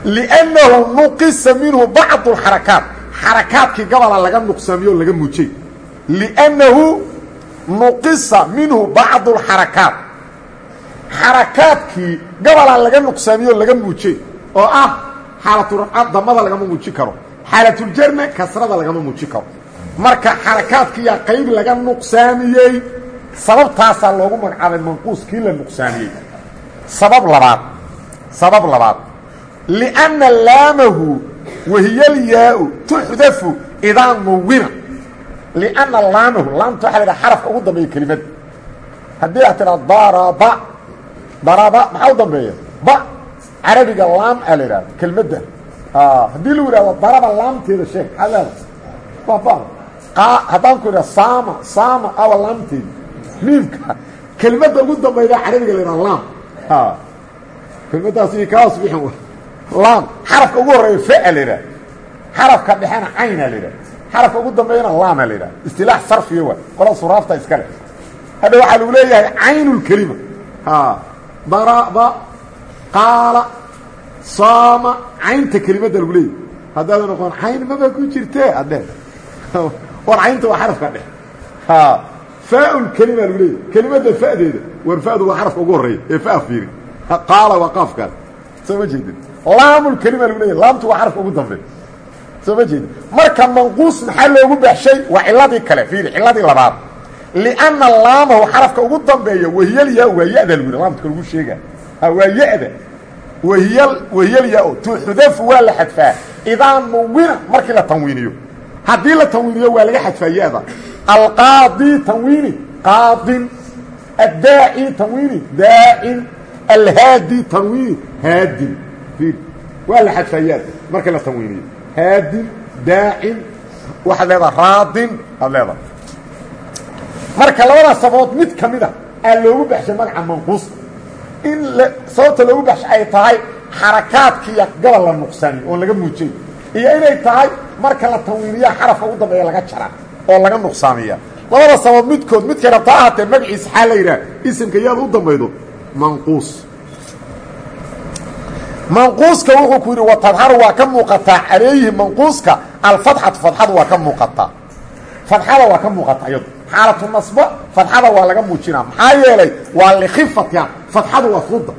Liannahu nuqisa minhu bacdu alxarakaat xarakaadkii gabola laga nuqsaamiyo laga muujay liannahu nuqisa minhu bacdu alxarakaat xarakaadkii gabolaa laga nuqsaamiyo laga muujay oo ah xaalatulrafca damada lagama muujin karo xaalatuljarna kasrada lagama muujin karo. Marka xarakaadkiiyaa qayb laga nuqsaamiyey sababtaasaa loogu magacaabay manquus kii la nuqsaamiyey. Sabab labaad sabab labaad. Lianna laamahu wahiyalyaa-u tuxdafu idaa nuwina lianna laamahu laamta waxa la dhaha xarafka ugu dambeeya kelimadda haddii aad tidhahdo daraba daraba maxaa u dambeeya? Ba carabiga laam aa la idhahda kelmadda. Haddii lagu yidhahdo daraba laamteeda sheeg leeda haddaan ku idhaha saama saama awa laamteeda miimka. Kelmadda ugu dambayda carabiga la idhaha laam. Kelmaddaas kaas bixin laam xarafka ugu horreeya fa la idhaha xarafka dhexena cayna la idhaha xarafka ugu dambeeyana laama la idhaha istilaax sarfiya waay. Qolada suraafta iskale hadha waxaa lagu leeyahay caynulkelima daraba qaala saama caynta kelimadda lagu leeyahy haddaada noqon cayn maba ku jirtee? Adhee war caynta waa xarafka dhex faaulkelima lagu leeyahy kelimadda fa'deeda war fa'du waa xarafka ugu horreeya ee fa fiiri. Qaala waa qaafkaas. Soo ma jeedin. Laamulkelima lagu leeyahy laamtu waa xarafka ugu dambeey soo ma jeedin. Marka manquus maxaa loogu baxshay? Waa ciladii kale fiiri ciladii labaad lianna laamahu xarafka ugu dambeeya wahiyalyaa waa ya-da lagu yidhi laamtka lagu sheega waa ya-da wahiya wahiyalyaa-o tuxdafu waa la xadfaa idaa nuwina markii la tanwiiniyo haddii la tanwiiniyo waa laga xadfaa ya-da alqaadi tanwiini qaadin addaaci tanwiini daacin alhaadi tanwiini haadin waa la xadfaa ya-da markii la tanwiiniyo haadin daacin waxaad leedaha raadin aad marka labadaas sababood mid ka mid a aa loogu baxshay magaca manquus in sababta loogu baxshay ay tahay xarakaadkiiya gabal la nuqsaaniy oo laga muujay iyo inay tahay marka la tanwiiniyaa xarafka ugu dambeeya laga jara oo laga nuqsaamiya. Labada sababood midkood midkay rabta ahaatee magaciisa xaa la yidhaha isimka yaad u dambaydo manquus. Manquuska wuxuu ku yidhi watadharu waa ka muuqataa calayhi manquuska alfatxatu fadxadu waa ka muuqataa. Fadxada waa ka muuqataa iyadu xaalatu nasba fadxada waa laga muujinaa. Maxaa yeelay waa likhifatiha fadxadu waa fududa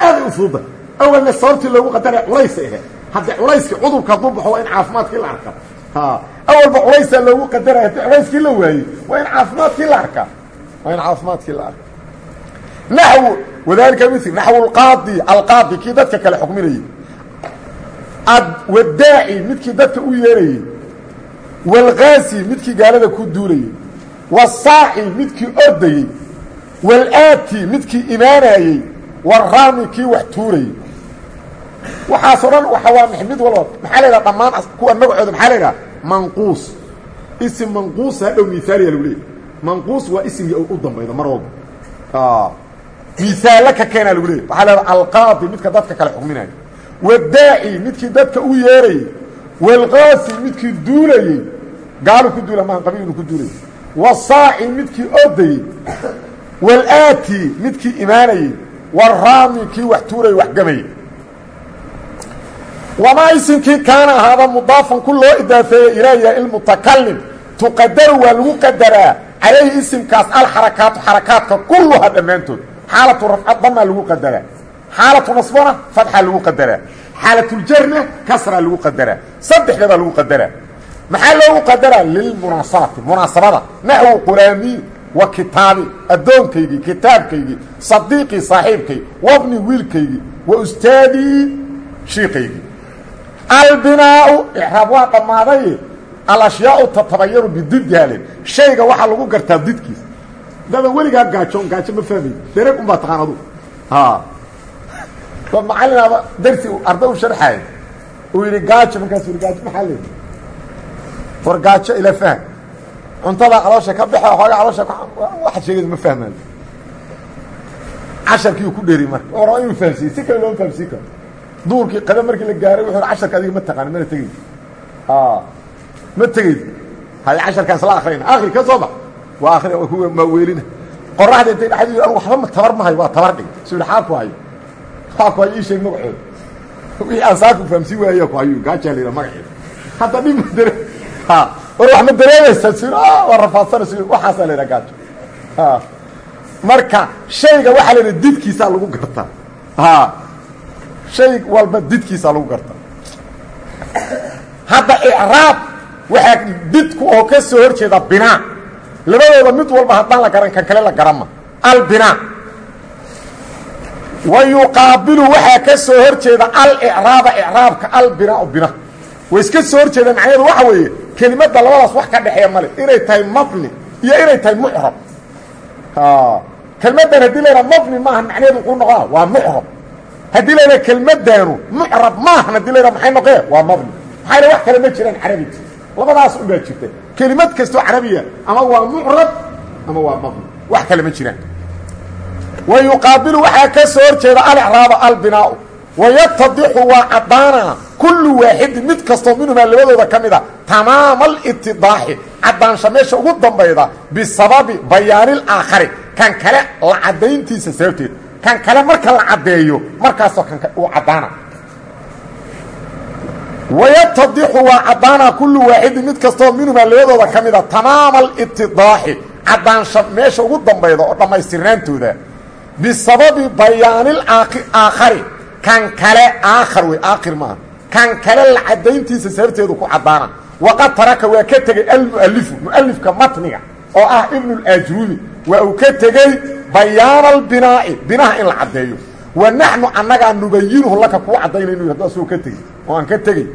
aaday u fududa awalna sababtii loogu qadara culays ahe. Haddii culayskii cudurka hadduu baxo waa in caafimaadkii la arka. Awalba culaysaa loogu qadaraya haddii culayskii la waayey waa in caafimaadkii la arkaa waa in caafimaadkii la arka. Naxw wadalika mil naxw alqaadi alqaadi kii dadka kale xukminayey. Wadaaci midkii dadka u yeerayey. Walqaasi midkii gaalada ku duulayey wasaaci midkii ordayey walaati midkii imaanayey waraami kii wax tuurayey waxaasoo dhan waxa waa mid walba maxaa la yidhaha dhammaan kuwan magacooda maxaa la yidhaha manquus isim manquusa hadhow miaaliya lagu leeyay manquus waa isimkii u dambayda mar walba miaalo ka keenaa lagu leeyay waxaa la yidhaha alqaadi midka dadka kale xukminaya wadaaci midkii dadka u yeerayey walqaasi midkii duulayey gaalu ku duula maaha qabiilnu ku duulayay wasaaci midkii ordayey walaati midkii imaanayey waraami kii wax tuurayay wax gamayey wamaa isimkii kaana ahaada mudaafan ku loo idaafeeyey ilaahiya ilmutakalim tuqadaru waa lagu qadaraa calayhi isimkaas alxarakaatu xarakaadka kulluhaa dhammaantood xaalatu rafca damaa lagu qadaraa xaalatu nasbona fatxa lagu qadaraa xaalatuljarna kasraa lagu qadaraa saddexdabaa lagu qadaraa maxaa loogu qadaraa lilmunaasabati munaasabada. Naxwu qulaamii wa kitaabi. Addoonkaygii kitaabkaygii sadiiqii saaxiibkay wabni wiilkaygii wa ustaadii shiikaygii albinaau icraab waa dhammaaday. Alashyaau tatabayaru bididyaalen shayga waxaa lagu gartaa didkiisa dadan weligaa gaajoon gaajo ma fahmayd dereg unbaa taqaan adu. Macalinaaba darsi arda u sharxaaya uu yidhi gaajo markaasu yidhi gaajo maxaa leedahay war gaajo ila fahm cuntada caloosha ka baxe xoogaa caloosha waxaad sheegaysa ma fahmaan. Casharkii ku dheri marka. Raba inuu fahamsiiye si kale looma fahamsiin karo. Duurkii qada markii la gaaray wuxuu casharka adiga ma taqaani mana tegeyd ma tegeyd hay casharkaan isla akrayna akri ka soo bax. Waa akri kuwa maaweelina qoraxda intay dhexdi anu waxba ma tabar mahayo waa tabar dhig. Su yidhi xaa ku hayo. Xaa ku hayo ii sheeg magacooda wixii aan saaku fahamsiin waaya ku hayo gaajaa la yidhaha magaceeda hadda dhib ma dare war wax ma dareemaysaa si waa rafaadsana si waxaasaa la yidhaha gaajo marka shayga waxaa la yidhaha didkiisaa lagu gartaa. Ha. Shay walba didkiisaa lagu gartaa. Hadda icraab waxaa didku oo ka soo hor jeeda binaa labadooda mid walba haddaan la garan kan kale la garanma albinaa wa yuqaabilu waxaa ka soo hor jeeda alicraaba icraabka albinaau bina. Way iska soo hor jeeda macnaheedu waxa weeye kelimadda labadaas wax ka dhexeeya male inay tahay mabni iyo inay tahay mucrab. Kelmaddan haddii la yidhaha mabni maaha macnaheedu wuxuu noqona waa mucrab. Haddii la yidhaha kelmaddaanu mucrab maahan haddii la yidhaha maxay noqee waa mabni. Maxaa yidhaha wax kale ma jiraan carabi. Labadaas un baa jirta. Kelimad kastoo carabiya ama waa mucrab ama waa mabni. Wax kale ma jiraan. Wa yuqaabilu waxaa ka soo hor jeeda alicraaba albinaau wayatadixu waa caddaana kullu waaxidin mid kastoo minhumaa labadooda ka mida tamaama alitidaaxi caddaansha meesha ugu dambayda bisababi bayaanil aakhari kan kale la caddayntiisa sababteed kan kale marka la caddeeyo markaasoo kan uu caddaana wayatadixu waa caddaana kullu waaxidin mid kastoo minhumaa labadooda ka mida tamaama alitidaaxi caddaansha meesha ugu dambayda oo dhammaystirnaantooda bisababi bayaanil aakhari kan kale aakhar wey aakhir maaha kan kale la caddayntiisa sababteedu ku caddaana waqad taraka waa ka tegey almu'alifu mu'alifka matniga oo ah ibnuاlajruumi waa uu ka tegey bayaana albinaa'i binaha in la caddeeyo. Wa naxnu annagaa nubayinuhu laka kuu caddaynaynu hadda asagoo ka tegey oo aan ka tegey.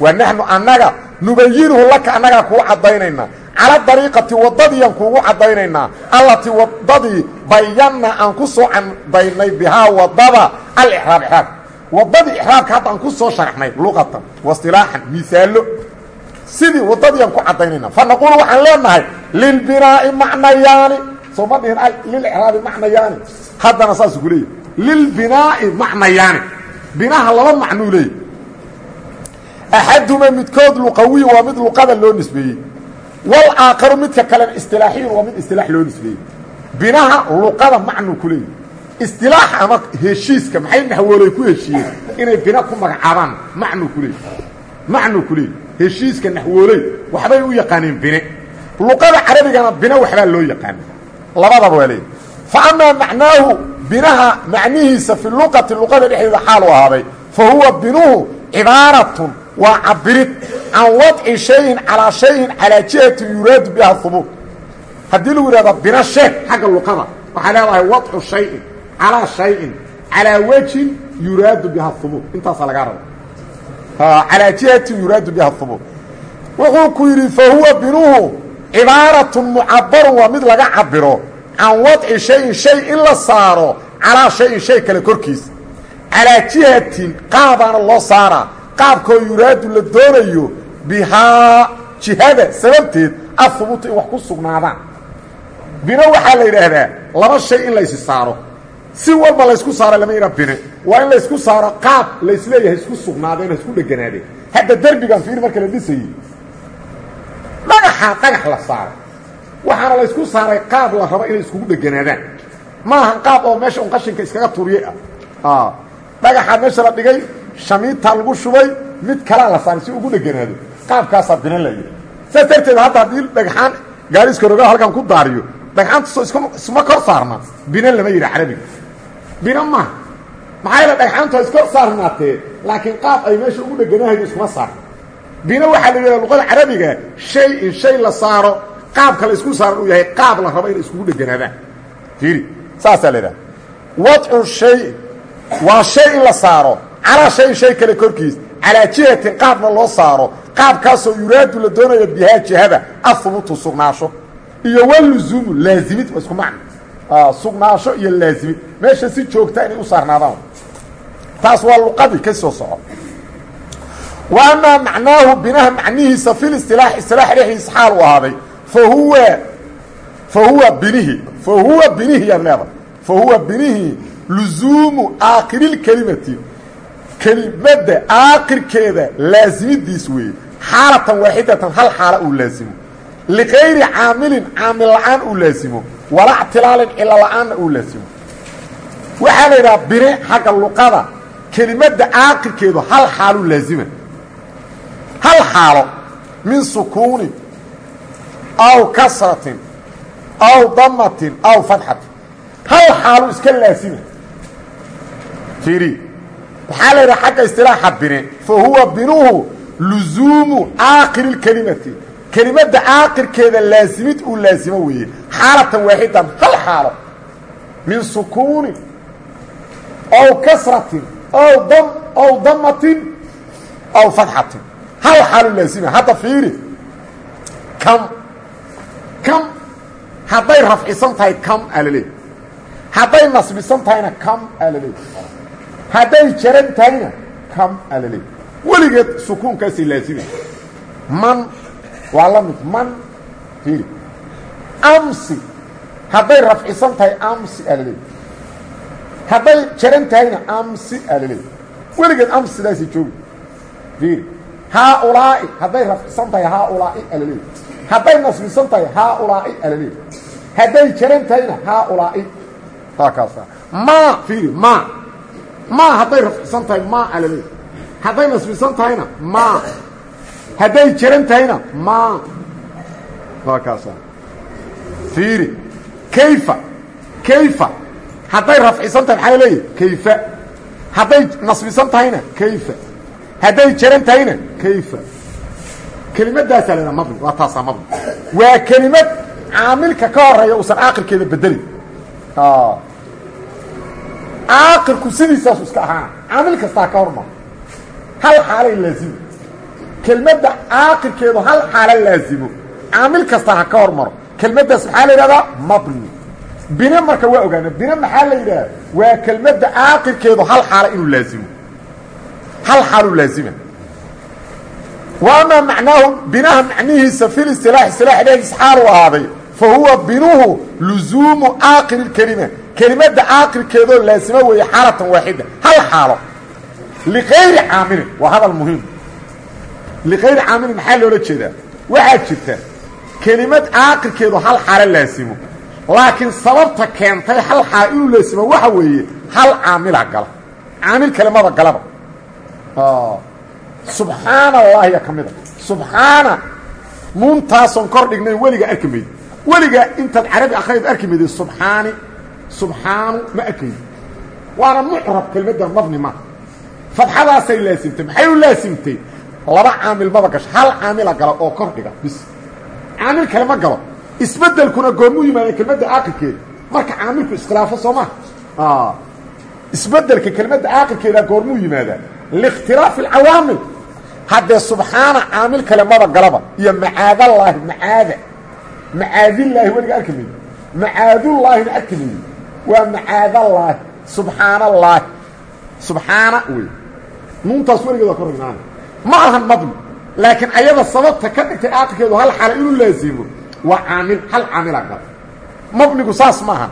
Wa naxnu annaga nubayinuhu laka annagaa kuu caddaynaynaa cala dariiqati waddadiiaan kuugu caddaynaynaa. Allatii waddadii bayanna aan ku soo cadaynay bihaa waddada. Alicraab icraab waddadii icraabka hadda aan ku soo sharaxnay luqatan wasilaaxan misaallo sidii waddadii aan ku caddaynayna fa naquulu waxaan leenahay lilbinaa'i macnayaani. Soo ma dhihin lilicraabi macnayaani. Haddana saasuu ku leeyahy lilbinaa'i macnayaani. Binaha laba macnuu leeyay axaduma midkood luqawiy waa mid luqada loo nisbeeyey walaakharu midka kalena istilaaxiyun waa mid istilaax loo nisbeeyey. Binaha luqada macnuu ku leeyahy istilaax ama heshiiska maxay naxwooley ku heshiiyeen? Inay bina ku magacaabaan macnuu ku leeyahy macnuu ku leeyahy heshiiska naxwooley waxbay u yaqaaneen bine. Luqada carabigana bina waxbaa loo yaqaana labadaba waa leeyahy fa amaa macnaahu binaha macnihiisa fi luqati luqada dhexdeeda xaalu ahaaday. Fa huwa binuhu cibaaratun waa cabirid can wadci shayin calaa shayin calaa jihatin yuraadu biha hubuut haddii lagu yidhahdo bina sheeg xagga luqada waxaa leedahay wadcu shayin calaa shayin calaa wejin yuraadu biha hubuut intaasaa lagaa raba calaa jihatin yuraadu biha hubuut wuxuu ku yidhi fa huwa binuhu cibaaratun mucabarun waa mid laga cabiro can wadci shayin shay in la saaro calaa shayin shay kale korkiisa. Calaa jihatin qaabaana loo saaraa. Qaabkoo yuraadu la doonayo bihaa jihada sababteed ahubuuta in wax ku sugnaadaan. Bino waxaa la yidhaahdaa laba shay in laysi saaro. Si walba laysku saaro lama yidhaha bine. Waa in laysku saaro qaab laysleeyahay isku sugnaadeen ha isku dheganaadeen hadda derbigan fiir marka la dhisayey dhagaxaa dhagax la saaro. Waxaana laysku saaray qaab la rabo inay iskugu dheganaadaan maahan qaab oo meesha un qashinka iskaga turiye ah. Dhagaxaa meesha la dhigay shamiitaa lagu shubay mid kalaa la saaray si ugu dheganaado qaabkaasaa bina la yidhi. Saas darteed hadda haddii dhagxaan gaariskorogaa halkan ku daariyo dhagxaantasoo isk isma kor saarna bina lama yidhi carabiga. Bina maaha maxaa yaele dhagxaantu ha iskor saarnaatee laakiin qaab ay meesha ugu dheganahaydo iskuma saarna. Bina waxaa la yidhahda luqada carabiga shay in shay la saaro qaabka la isku saaran uu yahay qaab la rabo inay iskugu dheganaadaan fiiri saasaa la yidhaha wadcu shay waa shay in la saaro calaa shayin shay kale korkiis calaa jihatin qaabna loo saaro qaabkaasoo yuraadu la doonayo bihaa jihada ahubutu sugnaasho. Iyo waluzuumu laazimid waa isku macno sugnaasho iyo laazimid. Meesha si joogta inay u saarnaadaan. Taas waa luqadii ka soo wa amaa macnaahu binaha macnihiisa fi listilaax istilaax dhexdiisa xaal u ahaaday. Fa huwa fa huwa binihi fa huwa binihi yaad leedahay. Fa huwa binihi luzuumu aakirilkelimati kelimadda aakirkeeda laasimidiis weeye xaalatan waaxidatan hal xaala uu laasimo likayri caamilin caamil la'aan uu laasimo walaa ctilaalin cilo la'aanna uu laasimo waxaa la yidhaha bine xagga luqada kelimadda aakirkeedu hal xaaluu laasima hal xaalo min sukuunin aw kasratin aw damatin aw fadxatin hal xaalu iska laasima fiiri waxaa la yidhaha xagga istilaaxa bine fa huwa binuhu luzuumu aakhiri اlkelimati kelimadda aakirkeeda laasimid uu laasimo weeye. Xaalatan waaxidan hal xaalo. Min sukuunin aw kasratin aw dam aw damatin aw fadxatin hal xaalu laasima hadda fiiri. Kam kam hadday rafcisan tahay kam alaleey hadday nasbisan tahayna kam alaleey hadday jaran tahayna kam alaleey weligeed sukuunkaasay laasima man waa la mid. Man fiiri. Amsi. Hadday rafcisan tahay amsi alaleey hadday jaran tahayna amsi alaleey weligeed amsi sidaasay joogi. Fiiri. Haaulaa'i. Hadday rafcisan tahay haaulaa'i alaleey hadday nasbisan tahay haaulaa'i alaleey hadday jaran tahayna haaulaa'i. Taa kaasa. Maa fiiri. Maa maa hadday rafcisan tahay maa alaleey hadday nasbisan tahayna maa hadday jaran tahayna maa taa kaasa. Fiiri kayfa kayfa. Hadday rafcisan tahay maxaa leeyahy kayfa. Hadday nasbisan tahayna kayfa. Hadday jaran tahayna kayfa. Kelimadaasaa lahaa mabni waa taasaa mabni. Waa kelimad caamilka ka horreeya uusan aakirkeeda bedelin aakirku sidiisaasu iska ahaana caamil kastaa ka hormaro hal xaalay laazimo kelmadda aakirkeedu hal xaala laazimo caamil kasta ha ka hormaro. Kelmaddaas maxaa la yidhahdaa mabni. Bine marka waa ogaana. Bine maxaa la yidhaha waa kelmadda aakirkeedu hal xaala inuu laazimo hal xaaluu laazima wa amaa macnaahu binaha macnihiisa fi listilaax istilaax dhexdiis xaaluu ahaaday. Fa huwa binuhu luzuumu aakiri اkelima kelimadda aakirkeedoo laasimo weeye xaalatan waaxida. Hal xaalo likayri caamilin waa hadal muhiim likayri caamilin maxaa loola jeedaa waxaa jirta kelimad aakirkeedu hal xaalo laasimo laakiin sababta keentay hal xaalo inuu laasimo waxa weeye hal caamila gala caamil kelimada galaba subxaana allaahiya ka mida subxaana nuuntaasoon kor dhignayn weligaa arki mayd weligaa intaad carabi akhriad arki mayday subxaani subxaanu ma arkayd waana mucrab kelmadda mabni ma fadxadaasay laasimtay maxay u laasimtay? Laba caamil maba gasho hal caamila gala oo kor dhiga bis. Caamil kale ma galo. Isbeddelkuna goormuu yimaada kelmadda aakirkeeda. Marka caamilku iskhilaafo soo maha isbeddelka kelmadda aakirkeeda goormuu yimaadaa likhtilaafi alcawaamil. Haddee subxaana caamil kale maba galaba iyo macaadallaahi macaada. Macaadillaahi weliga arki maydo macaadullaahina arki maydo waa macaadallaahi subxaanallaahi. Subxaana wey nuuntaas weligeed waa kor dhignaana ma ahan mabni laakiin ayada sababta ka dhigtay aakirkeedu hal xala inuu laasimo waa caamil hal caamila gala mabnigu saas maaha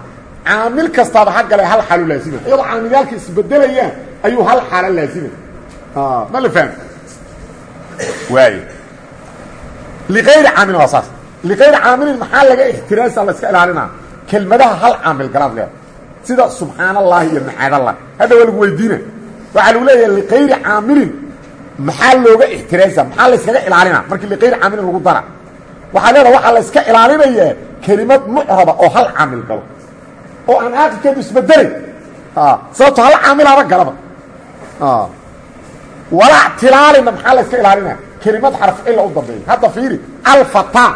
caamil kastaaba ha gale hal xaalu laasima iyadoo caamilyaalka isbedelayaan ayuu hal xaala laasima ma la fahmi? Waay liayri caamilin waa saas. Liayri caamilin maxaa laga ixtiraasa la iska ilaalinaa kelmadaha hal caamil galaad leeda sida subxaan allahi iyo lagu weydiina waxaa lagu leeyaha liayri caamilin. Maxaa looga ixtiraasa maxaa la yskaga ilaalinaa markii liayri caamilin lagu dara. Waxaa leeda waxaa la iska ilaalinayaa kelimad mucraba oo hal caamil galo. Oo aan aakirkeedu isbedelay sababto hal caamilaaba galaba. Walaa tilaalina maxaa la iska ilaalinaa kelimad xarf cilla u dambeeya. Hadda fiiri alfata.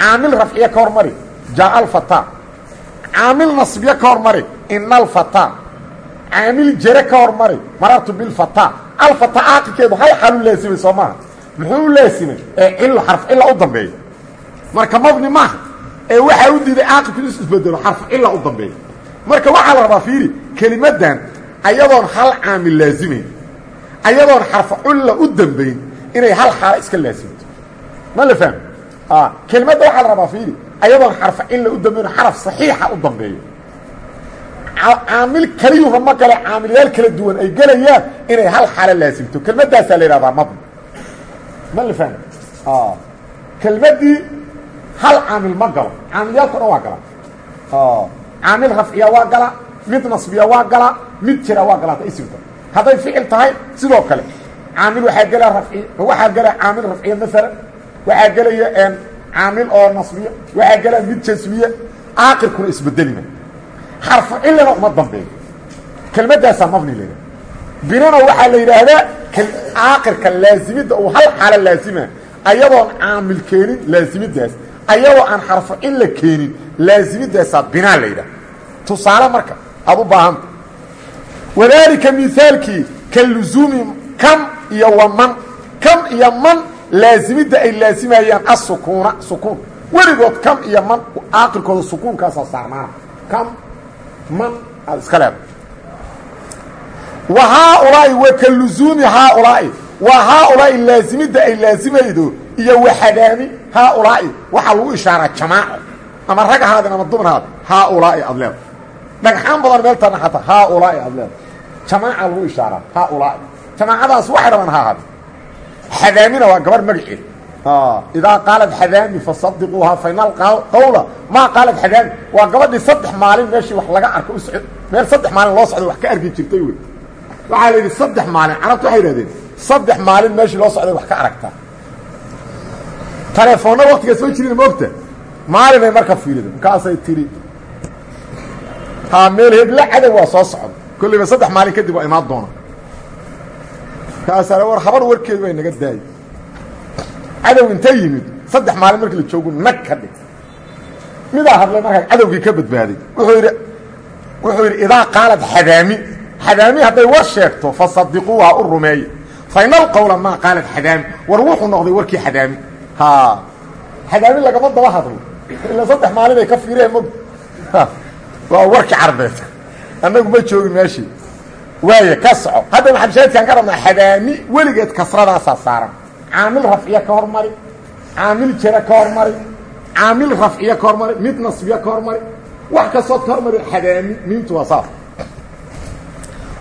Caamil rafciye ka hormari. Jaa alfata. Caamil nasbiye ka hormari. Ina alfata caamil jere ka hormari marartu bilfata alfata aakirkeedu hal xalu laasimay soo maaha muxuu u laasimay ee cilo xarf cilla u dambeeya marka mabni maaha ee waxaa u diiday aakirku is isbedelo xarf cilla u dambeeya marka waxaa la rabaa fiiri kelimaddan ayadoon hal caamil laazimayn ayadoon xarfa culla u dambayn inay hal xaalo iska laasimto ma la fahmo kelmadda waxaa la rabaa fiiri ayadoon xarfa cilla u dambayn xaraf saxiixa u dambeeyo caamil keliyuha ma gale caamilyaal kala duwan ay gelayaan inay hal xaalo laasimto kelmaddaasaa la yidhahdaa mabni ma la fahmo kelmaddii hal caamil ma galo. Caamilyaalka dhan waa gala. Caamil rafciya waa gala mid nasbiya waa gala mid jira waa galaata isimka hadday ficil tahay sidoo kale caamil waxaa gela rafci waxaa gela caamil rafciya maalan waxaa gelaya caamil oo nasbiya waxaa gela mid jasmiye aakirkuna isbedelima xarfu cilina uma dambeeyo kelmaddaasaa mabni layidhaha binana waxaa la yidhaahdaa aakirka laasimidda uu hal xaalo laasima ayadoon caamil keenin laasimiddaas ayadoo aan xarfu cilla keenin laasimidaasaa binaa la yidhaha. Tusaale marka aad u baahanta wadaalika mihaalkii ka luzuumi kam iyo wa man kam iyo man laasimidda ay laasimayaan asukuuna sukuun. Weligood kam iyo man aakirkooda sukuunkaasaa saarnaana man aad iska leeda wa haaulaa'i wa ka luzuumi haaulaa'i waa haaulaa'i laasimidda ay laasimaydo iyo waxadaami haaulaa'i waxaa lagu ishaaraa jamaaco ama rag ahaadeen ama dumar ahaad haaulaa'i aad leeda dhagxaan badan meeltana xataa haaulaa'i aad leeda jamaaca lagu ishaaraa haaulaa'i. Jamaacadaas waxay rabaan ha xadaamina waa gabar magaceed idaa qaalad xadaami fasadiquuhaa fainal qawla maa qaalad xadaami waa gabadhii saddex maalin meeshii wax laga arko meel saddex maalin loo socday wax ka arki jirtay wey waxaa la yidhi saddex maalin carabtu waxay yidhahdeen saddex maalin meeshii loo socday wax ka aragtaa telefoonna waktigaas ma jirin moogta maalinay marka fiirida markaasay tidhi haa meel hebla cadow waa soo socda kollayba saddex maalin kadib waa imaan doona kaasaa war habar warkeedu way naga daayay cadow inta yimid saddex maalin markii la joogu nag ka dhig. Midaa hadlay markaa cadowgii ka badbaaday. Wuxuu yidhi wuxuu yidhi idaa qaalad xadaami. Xadaami hadday war sheegto fasadiquuha u rumeeye fainal qawla maa qaalad xadaami. War wuxuu noqday warkii xadaami. Ha. Xadaami lagama daba hadlo. Ila saddex maalin ay ka fiireen mog waa warkii carbeed. Annagu ma joogin meeshii. Waaya ka soco. Hadda maxamshaadkaan ka rabnaa xadaami weligeed kasradaasaa saaran caamil rafciya ka hormari caamil jara ka hormari caamil rafciya ka hormari mid nasbiya ka hormari wax kastood ka hormari xadaami miintu waa saas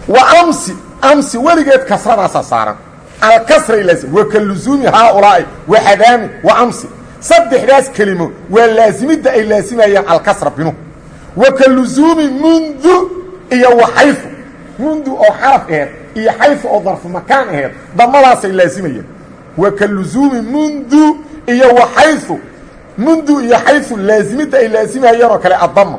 wa amsi amsi weligeed kasradaasaa saaran. Alkasray laazim wa ka luzuumi haaulaa'i wa xadaami wa amsi. Saddexdaas kelimo waa laasimidda ay laasimayaan alkasra binu. Wa ka luzuumi mundu iyo wa xayfu. Mundu oo xaraf aheed iyo xayfu oo darfu makaan aheed damadaasay laasimayaan wa ka luzuumi mundu iyo wa xayu mundu iyo xayu laasimidda ay laasimayaan oo kale addama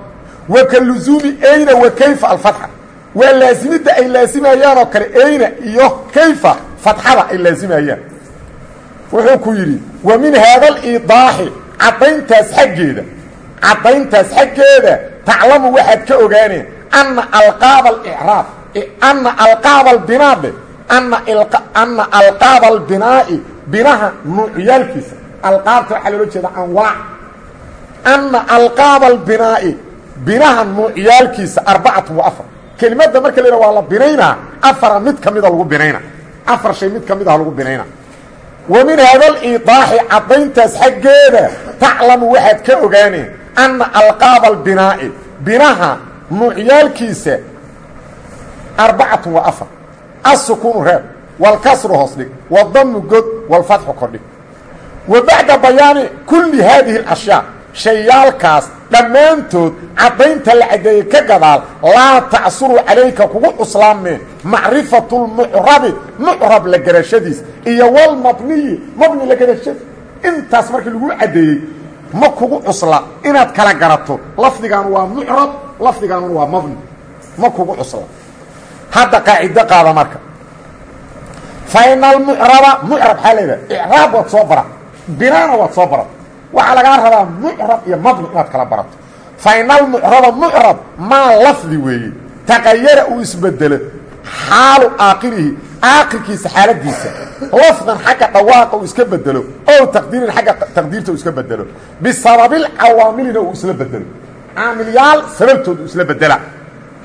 wa ka luzuumi ayna wa kayfa alfatxa waa laasimidda ay laasimayaan oo kale ayna iyo kayfa fatxada ay laasimayaan wuxuu ku yidhi wa min haada aliidaaxi caddayntaas xaggeeda caddayntaas xaggeeda taclamu waxaad ka ogaaneen anna alqaaba alicraab anna alqaaba albinaade anna alqaaba albinaa'i binaha nuucyaalkiisa alqaabta waxaa loola jeeda anwaac anna alqaaba albinaa'i binaha nuucyaalkiisa arbacatun wa afar kelimadda marka la yidhaha waa la binaynaa afara mid ka mida lagu binayna afar shay mid ka mid ah lagu binayna wa min haada aliidaaxi caddayntaas xaggeeda taclamu waxaad ka ogaaneen anna alqaaba albinaa'i binaha nuucyaalkiisa arbacatun wa afar assukuunu reeb waalkasru hoos dhig wadamu god waalfatxu kordhig wa bacda bayaani kulli haadihi alashyaa shayaalkaas dhammaantood caddaynta la caddeeyey ka gadaal laa tacsuru calayka kugu cuslaameen macrifatulmucrabi mucrab la garashadiis iyo walmabniyi mabni la garashadiis intaas markii lagu caddeeyey ma kugu cusla inaad kala garato lafdigan waa mucrab lafdigaanuna waa mabni ma kugu cusla hadda qaacido qaada marka. Fa ina almucraba mucrab xaa leedaha icraab waad soo barat binaana waad soo barat waxaa lagaa rabaa mucrab kala barato. Fa ina almucraba mucrab maa lafdi weeye. Taqayara uu isbedelo xaalu aakirihi aakirkiisa xaaladiisa. Lafdan xagga dhawaaqa iska bedelo o taqdiirin xagga taqdiirta uu iska bedelo bisababilcawaamilina uu isla bedelo caamilyaal sababtooda uu isla bedela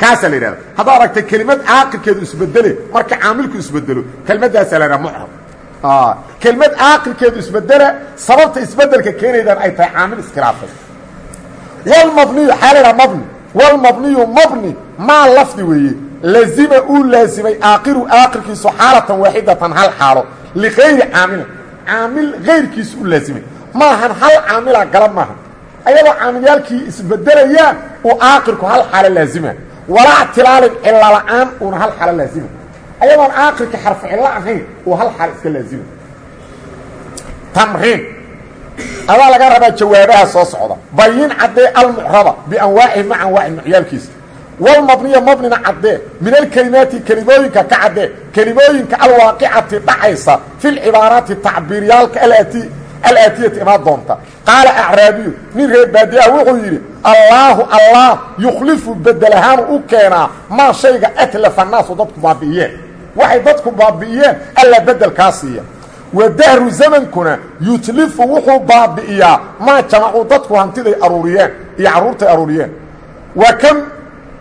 kaasaa la yidhahda haddaad aragtay kelimad caaqilkeedu isbedele marka caamilku isbedelo kelmaddaasaa la yidhaha mucrab kelmad caaqilkeedu isbedela sababta isbeddelka keenaydaan ay tahay caamil iskhilaafay wlmabniyu xaa la yidhaha mabni. Wlmabniyu mabni maa lafdi weeye. Lazima uu laasimay aaqiru aaqirkiisu xaalatan waaxidatan hal xaalo ligayri caamilin caamil kayrkiisu u laasimay maahan hal caamila gala maaha ayadoo caamilyaalkii isbedelayaan uu aaqirku hal xaalo laazima walaa tilaalin cilo la'aan uuna hal xaalo laazima ayadoon aaqirka xarfu cillo ahayn uu hal xaalo iska laazima tamriin. Adaa laga rabaa jawaabaha soo socda. Bayin caddee almucraba bianwaacihi maca anwaaci nucyaalkiisa walmabniya mabnina caddee min alkelimaati kelimooyinka ka caddee kelimooyinka alwaaqicati dhacaysa fi lcibaaraati tacbiiryaalka alaatiyati imaa doonta qaala acraabiyu nin reer baadiah wuxuu yidhi allaahu allah yukhlifu bedel ahaanu u keenaa maa shayga atlafa naasu dadku baabi'iyeen. Waxay dadku baabi'iyeen alla bedelkaa siiya. Wa dahru zamankuna yutlifu wuxuu baabi'iyaa maa jamacuu dadku hantiday aruuriyeen iyo carruurtay aruuriyeen. Wa kam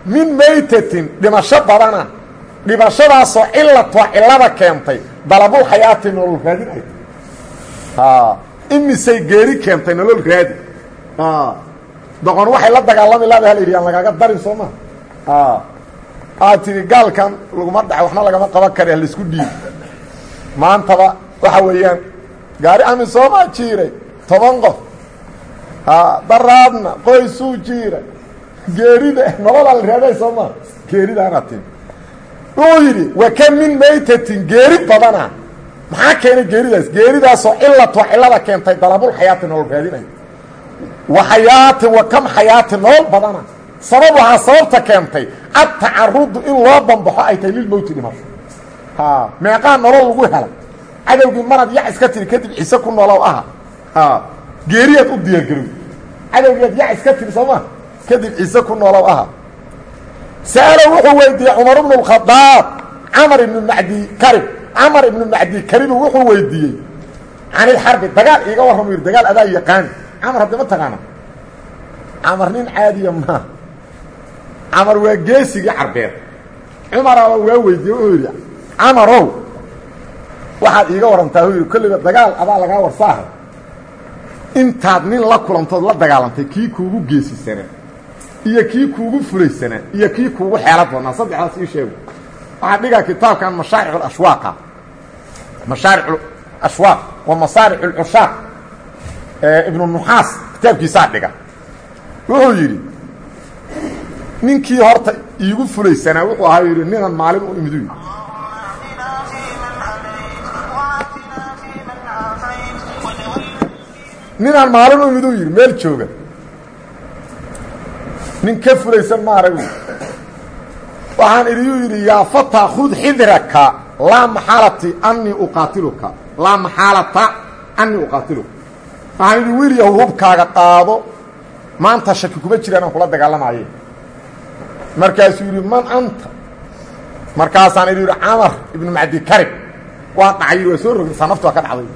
min maytatin dhimasho badana dhimashadaasoo cilatoo cillada keentay dalabul xayaati nolol raadin ay imisay geeri keentay nolol raadi. Doqon waxay la dagaalami laada hala yidhi aan lagaaga darin soo maa aad tidhi gaalkan laguma dhaca waxna lagama qaban kare la isku dhiib. Maantaba waxa weeyaan gaari amisoomaa jiiray toban qof. Daraadna qoysuu jiiray. Geerida nololaa la raadaya soo maa geeridaana timi wuxuu yidhi wa ka min maytatin geeri badana maxaa keenay geeridaas? Geeridaasoo cilatoo cillada keentay dalabul xayaati nolol raadinay. Wa xayaatin wa kam xayaatin nolol badana. Sababuhaa sababta keentay adtacarudu in loo bambaxo ay tahay lilmowti dhimasho. Meeqaa nolol lagu helay. Cadowgii marad yac iska tiri kadib ciise ku nolow aha. Geeriyaad u diyaargarow. Cadowgiiad yac iska tiri soo ma? Kadib ciise ku nolow aha. Sa'alo wuxuu weydiiyey cumar bnu اkhadaab camar ibnu macdi karib camar ibnu macdi karibu wuxuu weydiiyey can ilxarbi dagaal iiga warramo yidhi dagaal adaa yaqaani camar haddi ma taqaana camar nin caadiya maaha camar waa geesigii carbeed. Cumaraaba waa weydiiye wuxuu yidhi camarow waxaad iiga warantaa uu yidhi kolliba dagaal adaa lagaa warsaaha intaad nin la kulantood la dagaalantay kii kuugu geesisanaa iyo kii kuugu fulaysanaa iyo kii kuugu xeelad badnaa saddexdaas ii sheego waxaa dhigaa mashaaric ashwaaq waa masaaric اlcushaaq ibnu nuxaas kitaabkiisaa dhiga wuxuu yidhi ninkii horta iigu fulaysanaa wuxuu ahaa yidhi ninan maalin u imidu yidhi maalin u imiduu yidhi meel jooga nin ka fulaysan ma arag waxaan idiyuu yidhi yaa fataa khud xidraka laa maxaalati anii uqaatiluka. Laa maxaalata anii uqaatiluka. Waxaan idhi wiil yahu hubkaaga qaado maanta shaki kuma jiraan aan kula dagaalamaye markaasuu yidhi man anta? Markaasaan idhi camar ibnu macdi karib. Waa dhacay waa soo rogaysaa naftu waa ka dhacday.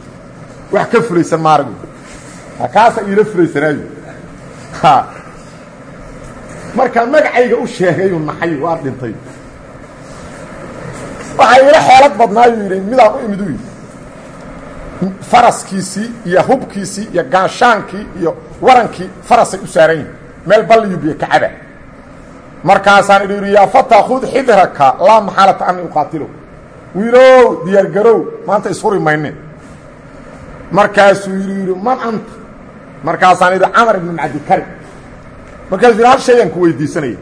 Wax ka fulaysan maarag kaasa iila fulaysanaayo markaa magacayga u sheegayu naxay waa dhintay waxaa iila xeelad badnaayuu yidhi midaan u imiduu yidhi faraskiisii iyo hubkiisii iyo gaashaankii iyo warankii farasay u saaran yihiin meel balliyu biyo kacaba markaasaan idhi yidhi yaa fataa khud xidraka laa maxaalata ani uqaatilo wiilow diyaargarow maanta ishuri mayne. Markaasuu yidhi yidhi man anta markaasaan idhi camar ibnu macdikari markaasuu yidhi hal shayaan ku weydiisanaya.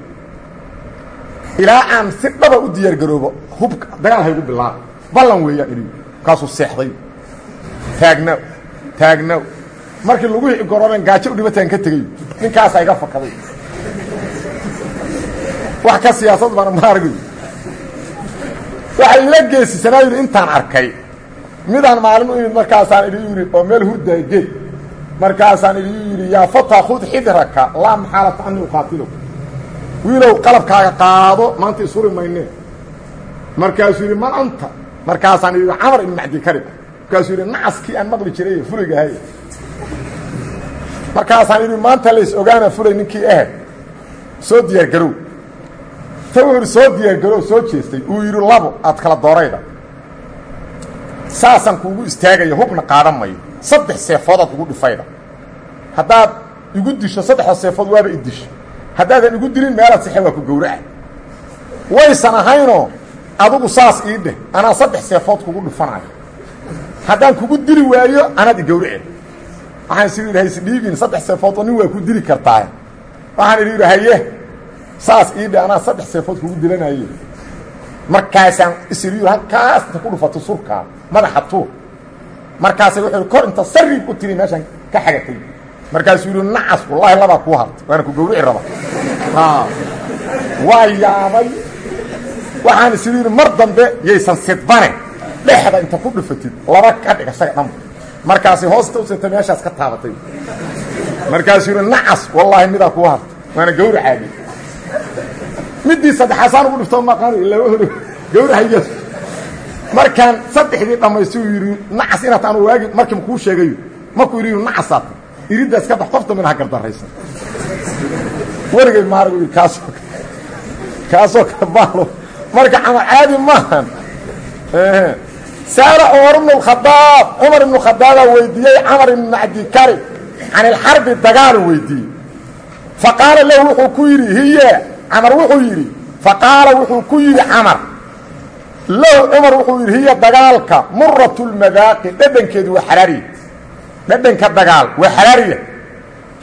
Ilaa aan si dhaba u diyaargaroobo hubka dagaal haygu bilaaba ballan weeyaan idhi markaasuu seexday. Taagna taagna markii lagu goroben gaajo u dhibataan ka tegay ninkaasaa iga fakaday. Wax ka siyaasad bana ma argi waxay ila geesisanaa yidhi intaan arkay. Midaan maalin u imid markaasaan idhi yidhi oo meel hurdaaya geed markaasaan idhi yidhi yaa fataa khud xidraka. Laa maxaalata ani uqaatilo wiilow qalabkaaga qaado maanta isuri maynee markaasuu yidhi man anta. Markaasaan idhi camar ibn macdi karib markaasuu yidhi nacaskii aan maqli jiray fuligahay markaasaan idhi maanta lays ogaana fulay ninkii ahed soo diyaargarow ta wuxuu soo diyaargaroo soo jeestay. Uu yidhi labo aad kala doorayda. Saasaan kuugu istaagaya hubna qaadan mayo. Saddex seefoodaad kugu dhifayda haddaad igu disho saddexda seefood waaba i disho haddaadan igu dilin meelaad sixe waa ku gowraca. Waysan ahaynoo adigu saas ii dheh anaa saddex seefood kugu dhifanayo haddaan kugu dili waayo anaad i gowrace waxaan is idhi haysdhiibin saddex seefood oo nin waa ku dili kartaa waxaan idhi haye saas ii dheh anaa saddex seefood kugu dilanaye. Markaasaan isiriyo halkaas inta ku dhufato surkaa madaxa tuur. Markaasay wuxuu kor inta sariib u tiri meeshaan ka xagatay. Markaasuu yidhi nacas wallaahi labaa kuu hartay waana ku gawrici raba waa yaabay waxaan is yidhi mar dambe yaysan sidbane dhexda inta ku dhufatid laba ka dhig isaga dhanba markaasay hoosta u sita meeshaas ka taabatay. Markaasuu yidhi nacas wallaahi midaa kuu hartay waana gawracaagi midii saddexaasaan ugu dhifto maqaan ilaa hor gawracaygii markaan saddexdii dhammaystuu yidhi nacas inaad anu waagi markiiba kuu sheegayo. Markuu yidhi nacasaad iriddaas ka bax qof dambena ha gardaraysan warigay maarag kaasoo kaasoo kale baalo marka camal caadi maahan saala cumar ibnu اkhadaab cumar ibnu khadaabaa weydiiyey camar ibn macdikari can ilxarbi dagaalu weydiiyey faqaala lahu wuxuu ku yidhi hiye camar wuxuu yidhi faqaala wuxuu ku yidhi camar lahu cumar wuxuu yidhi hiya dagaalka. Murat lmadaaqi dhadhankeedu waa xaraariya dhadhanka dagaal waa xaraariya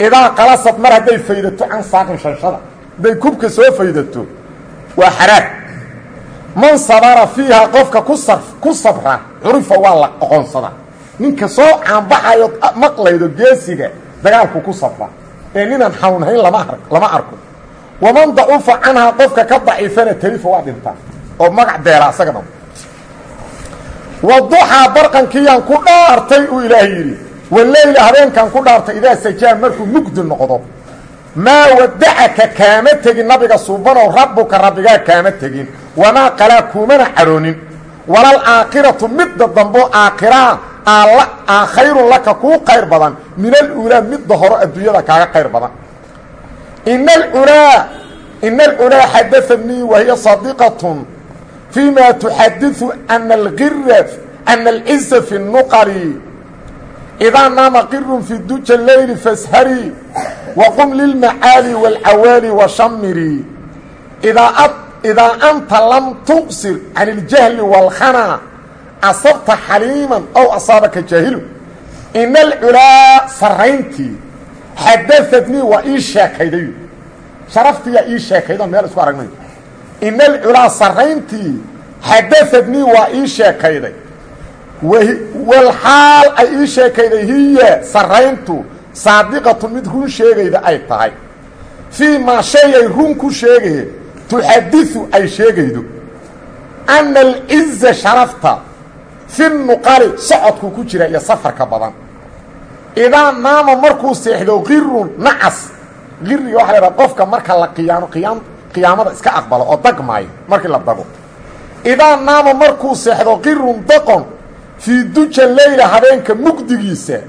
idaa qalasad mar hadday faydato can saaqin shanshada. Hadday kubka soo faydato waa xaraar man sabara fiiha qofka ku sa ku sabra curifa waa la oqonsadaa ninka soo caanbaxayo maqlaydo geesiga dagaalku ku sabra. Ee ninaan xawnhayn lama ar lama arko. Waman dacufa canhaa qofka ka daciifana talifa waa dhintaa oo magac beela isaga dham waduxaa barqankiyaan ku dhaartay uu ilaahay yidhi. Waleyla habeenkan ku dhaartay idaa sajaa markuu mugdi noqdo maa wadacaka kaama tegin nabiga suubanow rabbuka rabbigaa kaama tegin wamaa qalaa kuumana cadhoonin. Walal aakhiratu midda dambo aakhiraa aa khayrun laka kuu qayr badan. Min alulaa midda horo adduunyada kaaga qayr badan. In alculaa in alculaa xadaanii wahiya sadiqatun fii ma tuxadiu ana alira ana alciza idaa naama qirun fi duja leyli fasharii waqum lilmacaali wاlcawaali washamiri idaa anta lam tuqsir can اljahli wاlkhanaa asabta xaliiman ow asaabaka jaahilu ina alculaa sarayntii xadaadnii waa ii sheekayday sharaftiyaa ii sheekaydo meel isku aragnay ina alculaa sarayntii xadaadnii waa ii sheekayday walxaal ay ii sheekayday hiya sarayntu saadiqatu mid run sheegayda ay tahay. Fii maa shay ay run ku sheegaye tuxadiثu ay sheegaydo ana alciza sharafta fi nuqali socodku ku jira iyo safarka badan. Idaa naama markuu seexdo qirun nacas qiriga waxa la haha qofka marka la qiyaano qiyaam qiyaamada iska aqbalo oo dagmaayo markii la dago. Idaa naama markuu seexdo qirun doqon fii duja leyla habeenka mugdigiisa.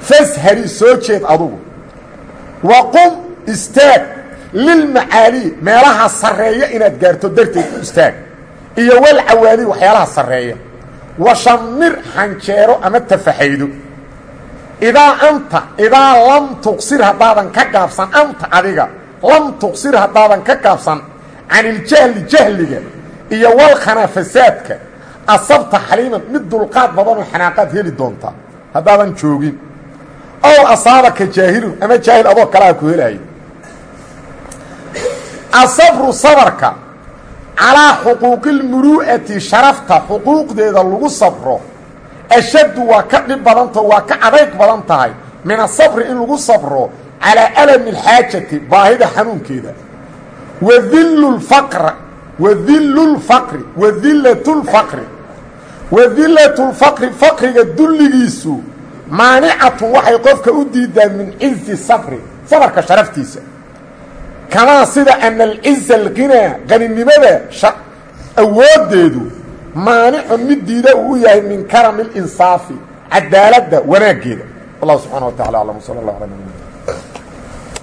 Fashari soo jeed adugu. Wa qum istaag lilmacaali meelaha sarreeya inaad gaarto darteed u istaag. Iyo wal cawaali waxyaalaha sarreeya. Wa shamir xanjeero ama tafaxaydo idaa anta idaa lam tuqsir haddaadan ka gaabsan anta adiga lam tuqsir haddaadan ka gaabsan can iljahli jahliga iyo walkhanaa fasaadka asabta xaliiman mid dulqaad badanoo xanaaqaad heli doonta haddaadan joogin ow asaabaka jaahilun ama jaahil adoo kalaa ku helaayo asabru sabarka calaa xuquuqilmuru'ati sharafta xuquuqdeeda lagu sabro ashaddu waa ka dhib badantao waa ka adayg badan tahay min asabri in lagu sabro calaa alami alxaajati baahida xanuunkeeda wadillu lfaqra wadillu lfaqri wadillatu lfaqri wadillatu lfaqri faqriga dulligiisu maanicatun waxay qofka u diidaa min cizi sabri sabarka sharaftiisa. Kamaa sida ana alciza alqinaa qaninimada awooddeedu maanicun mid diida uu yahay min karami linsaafi cadaaladda wanaaggeeda. Wallahu subxana wa tacala aclam nabina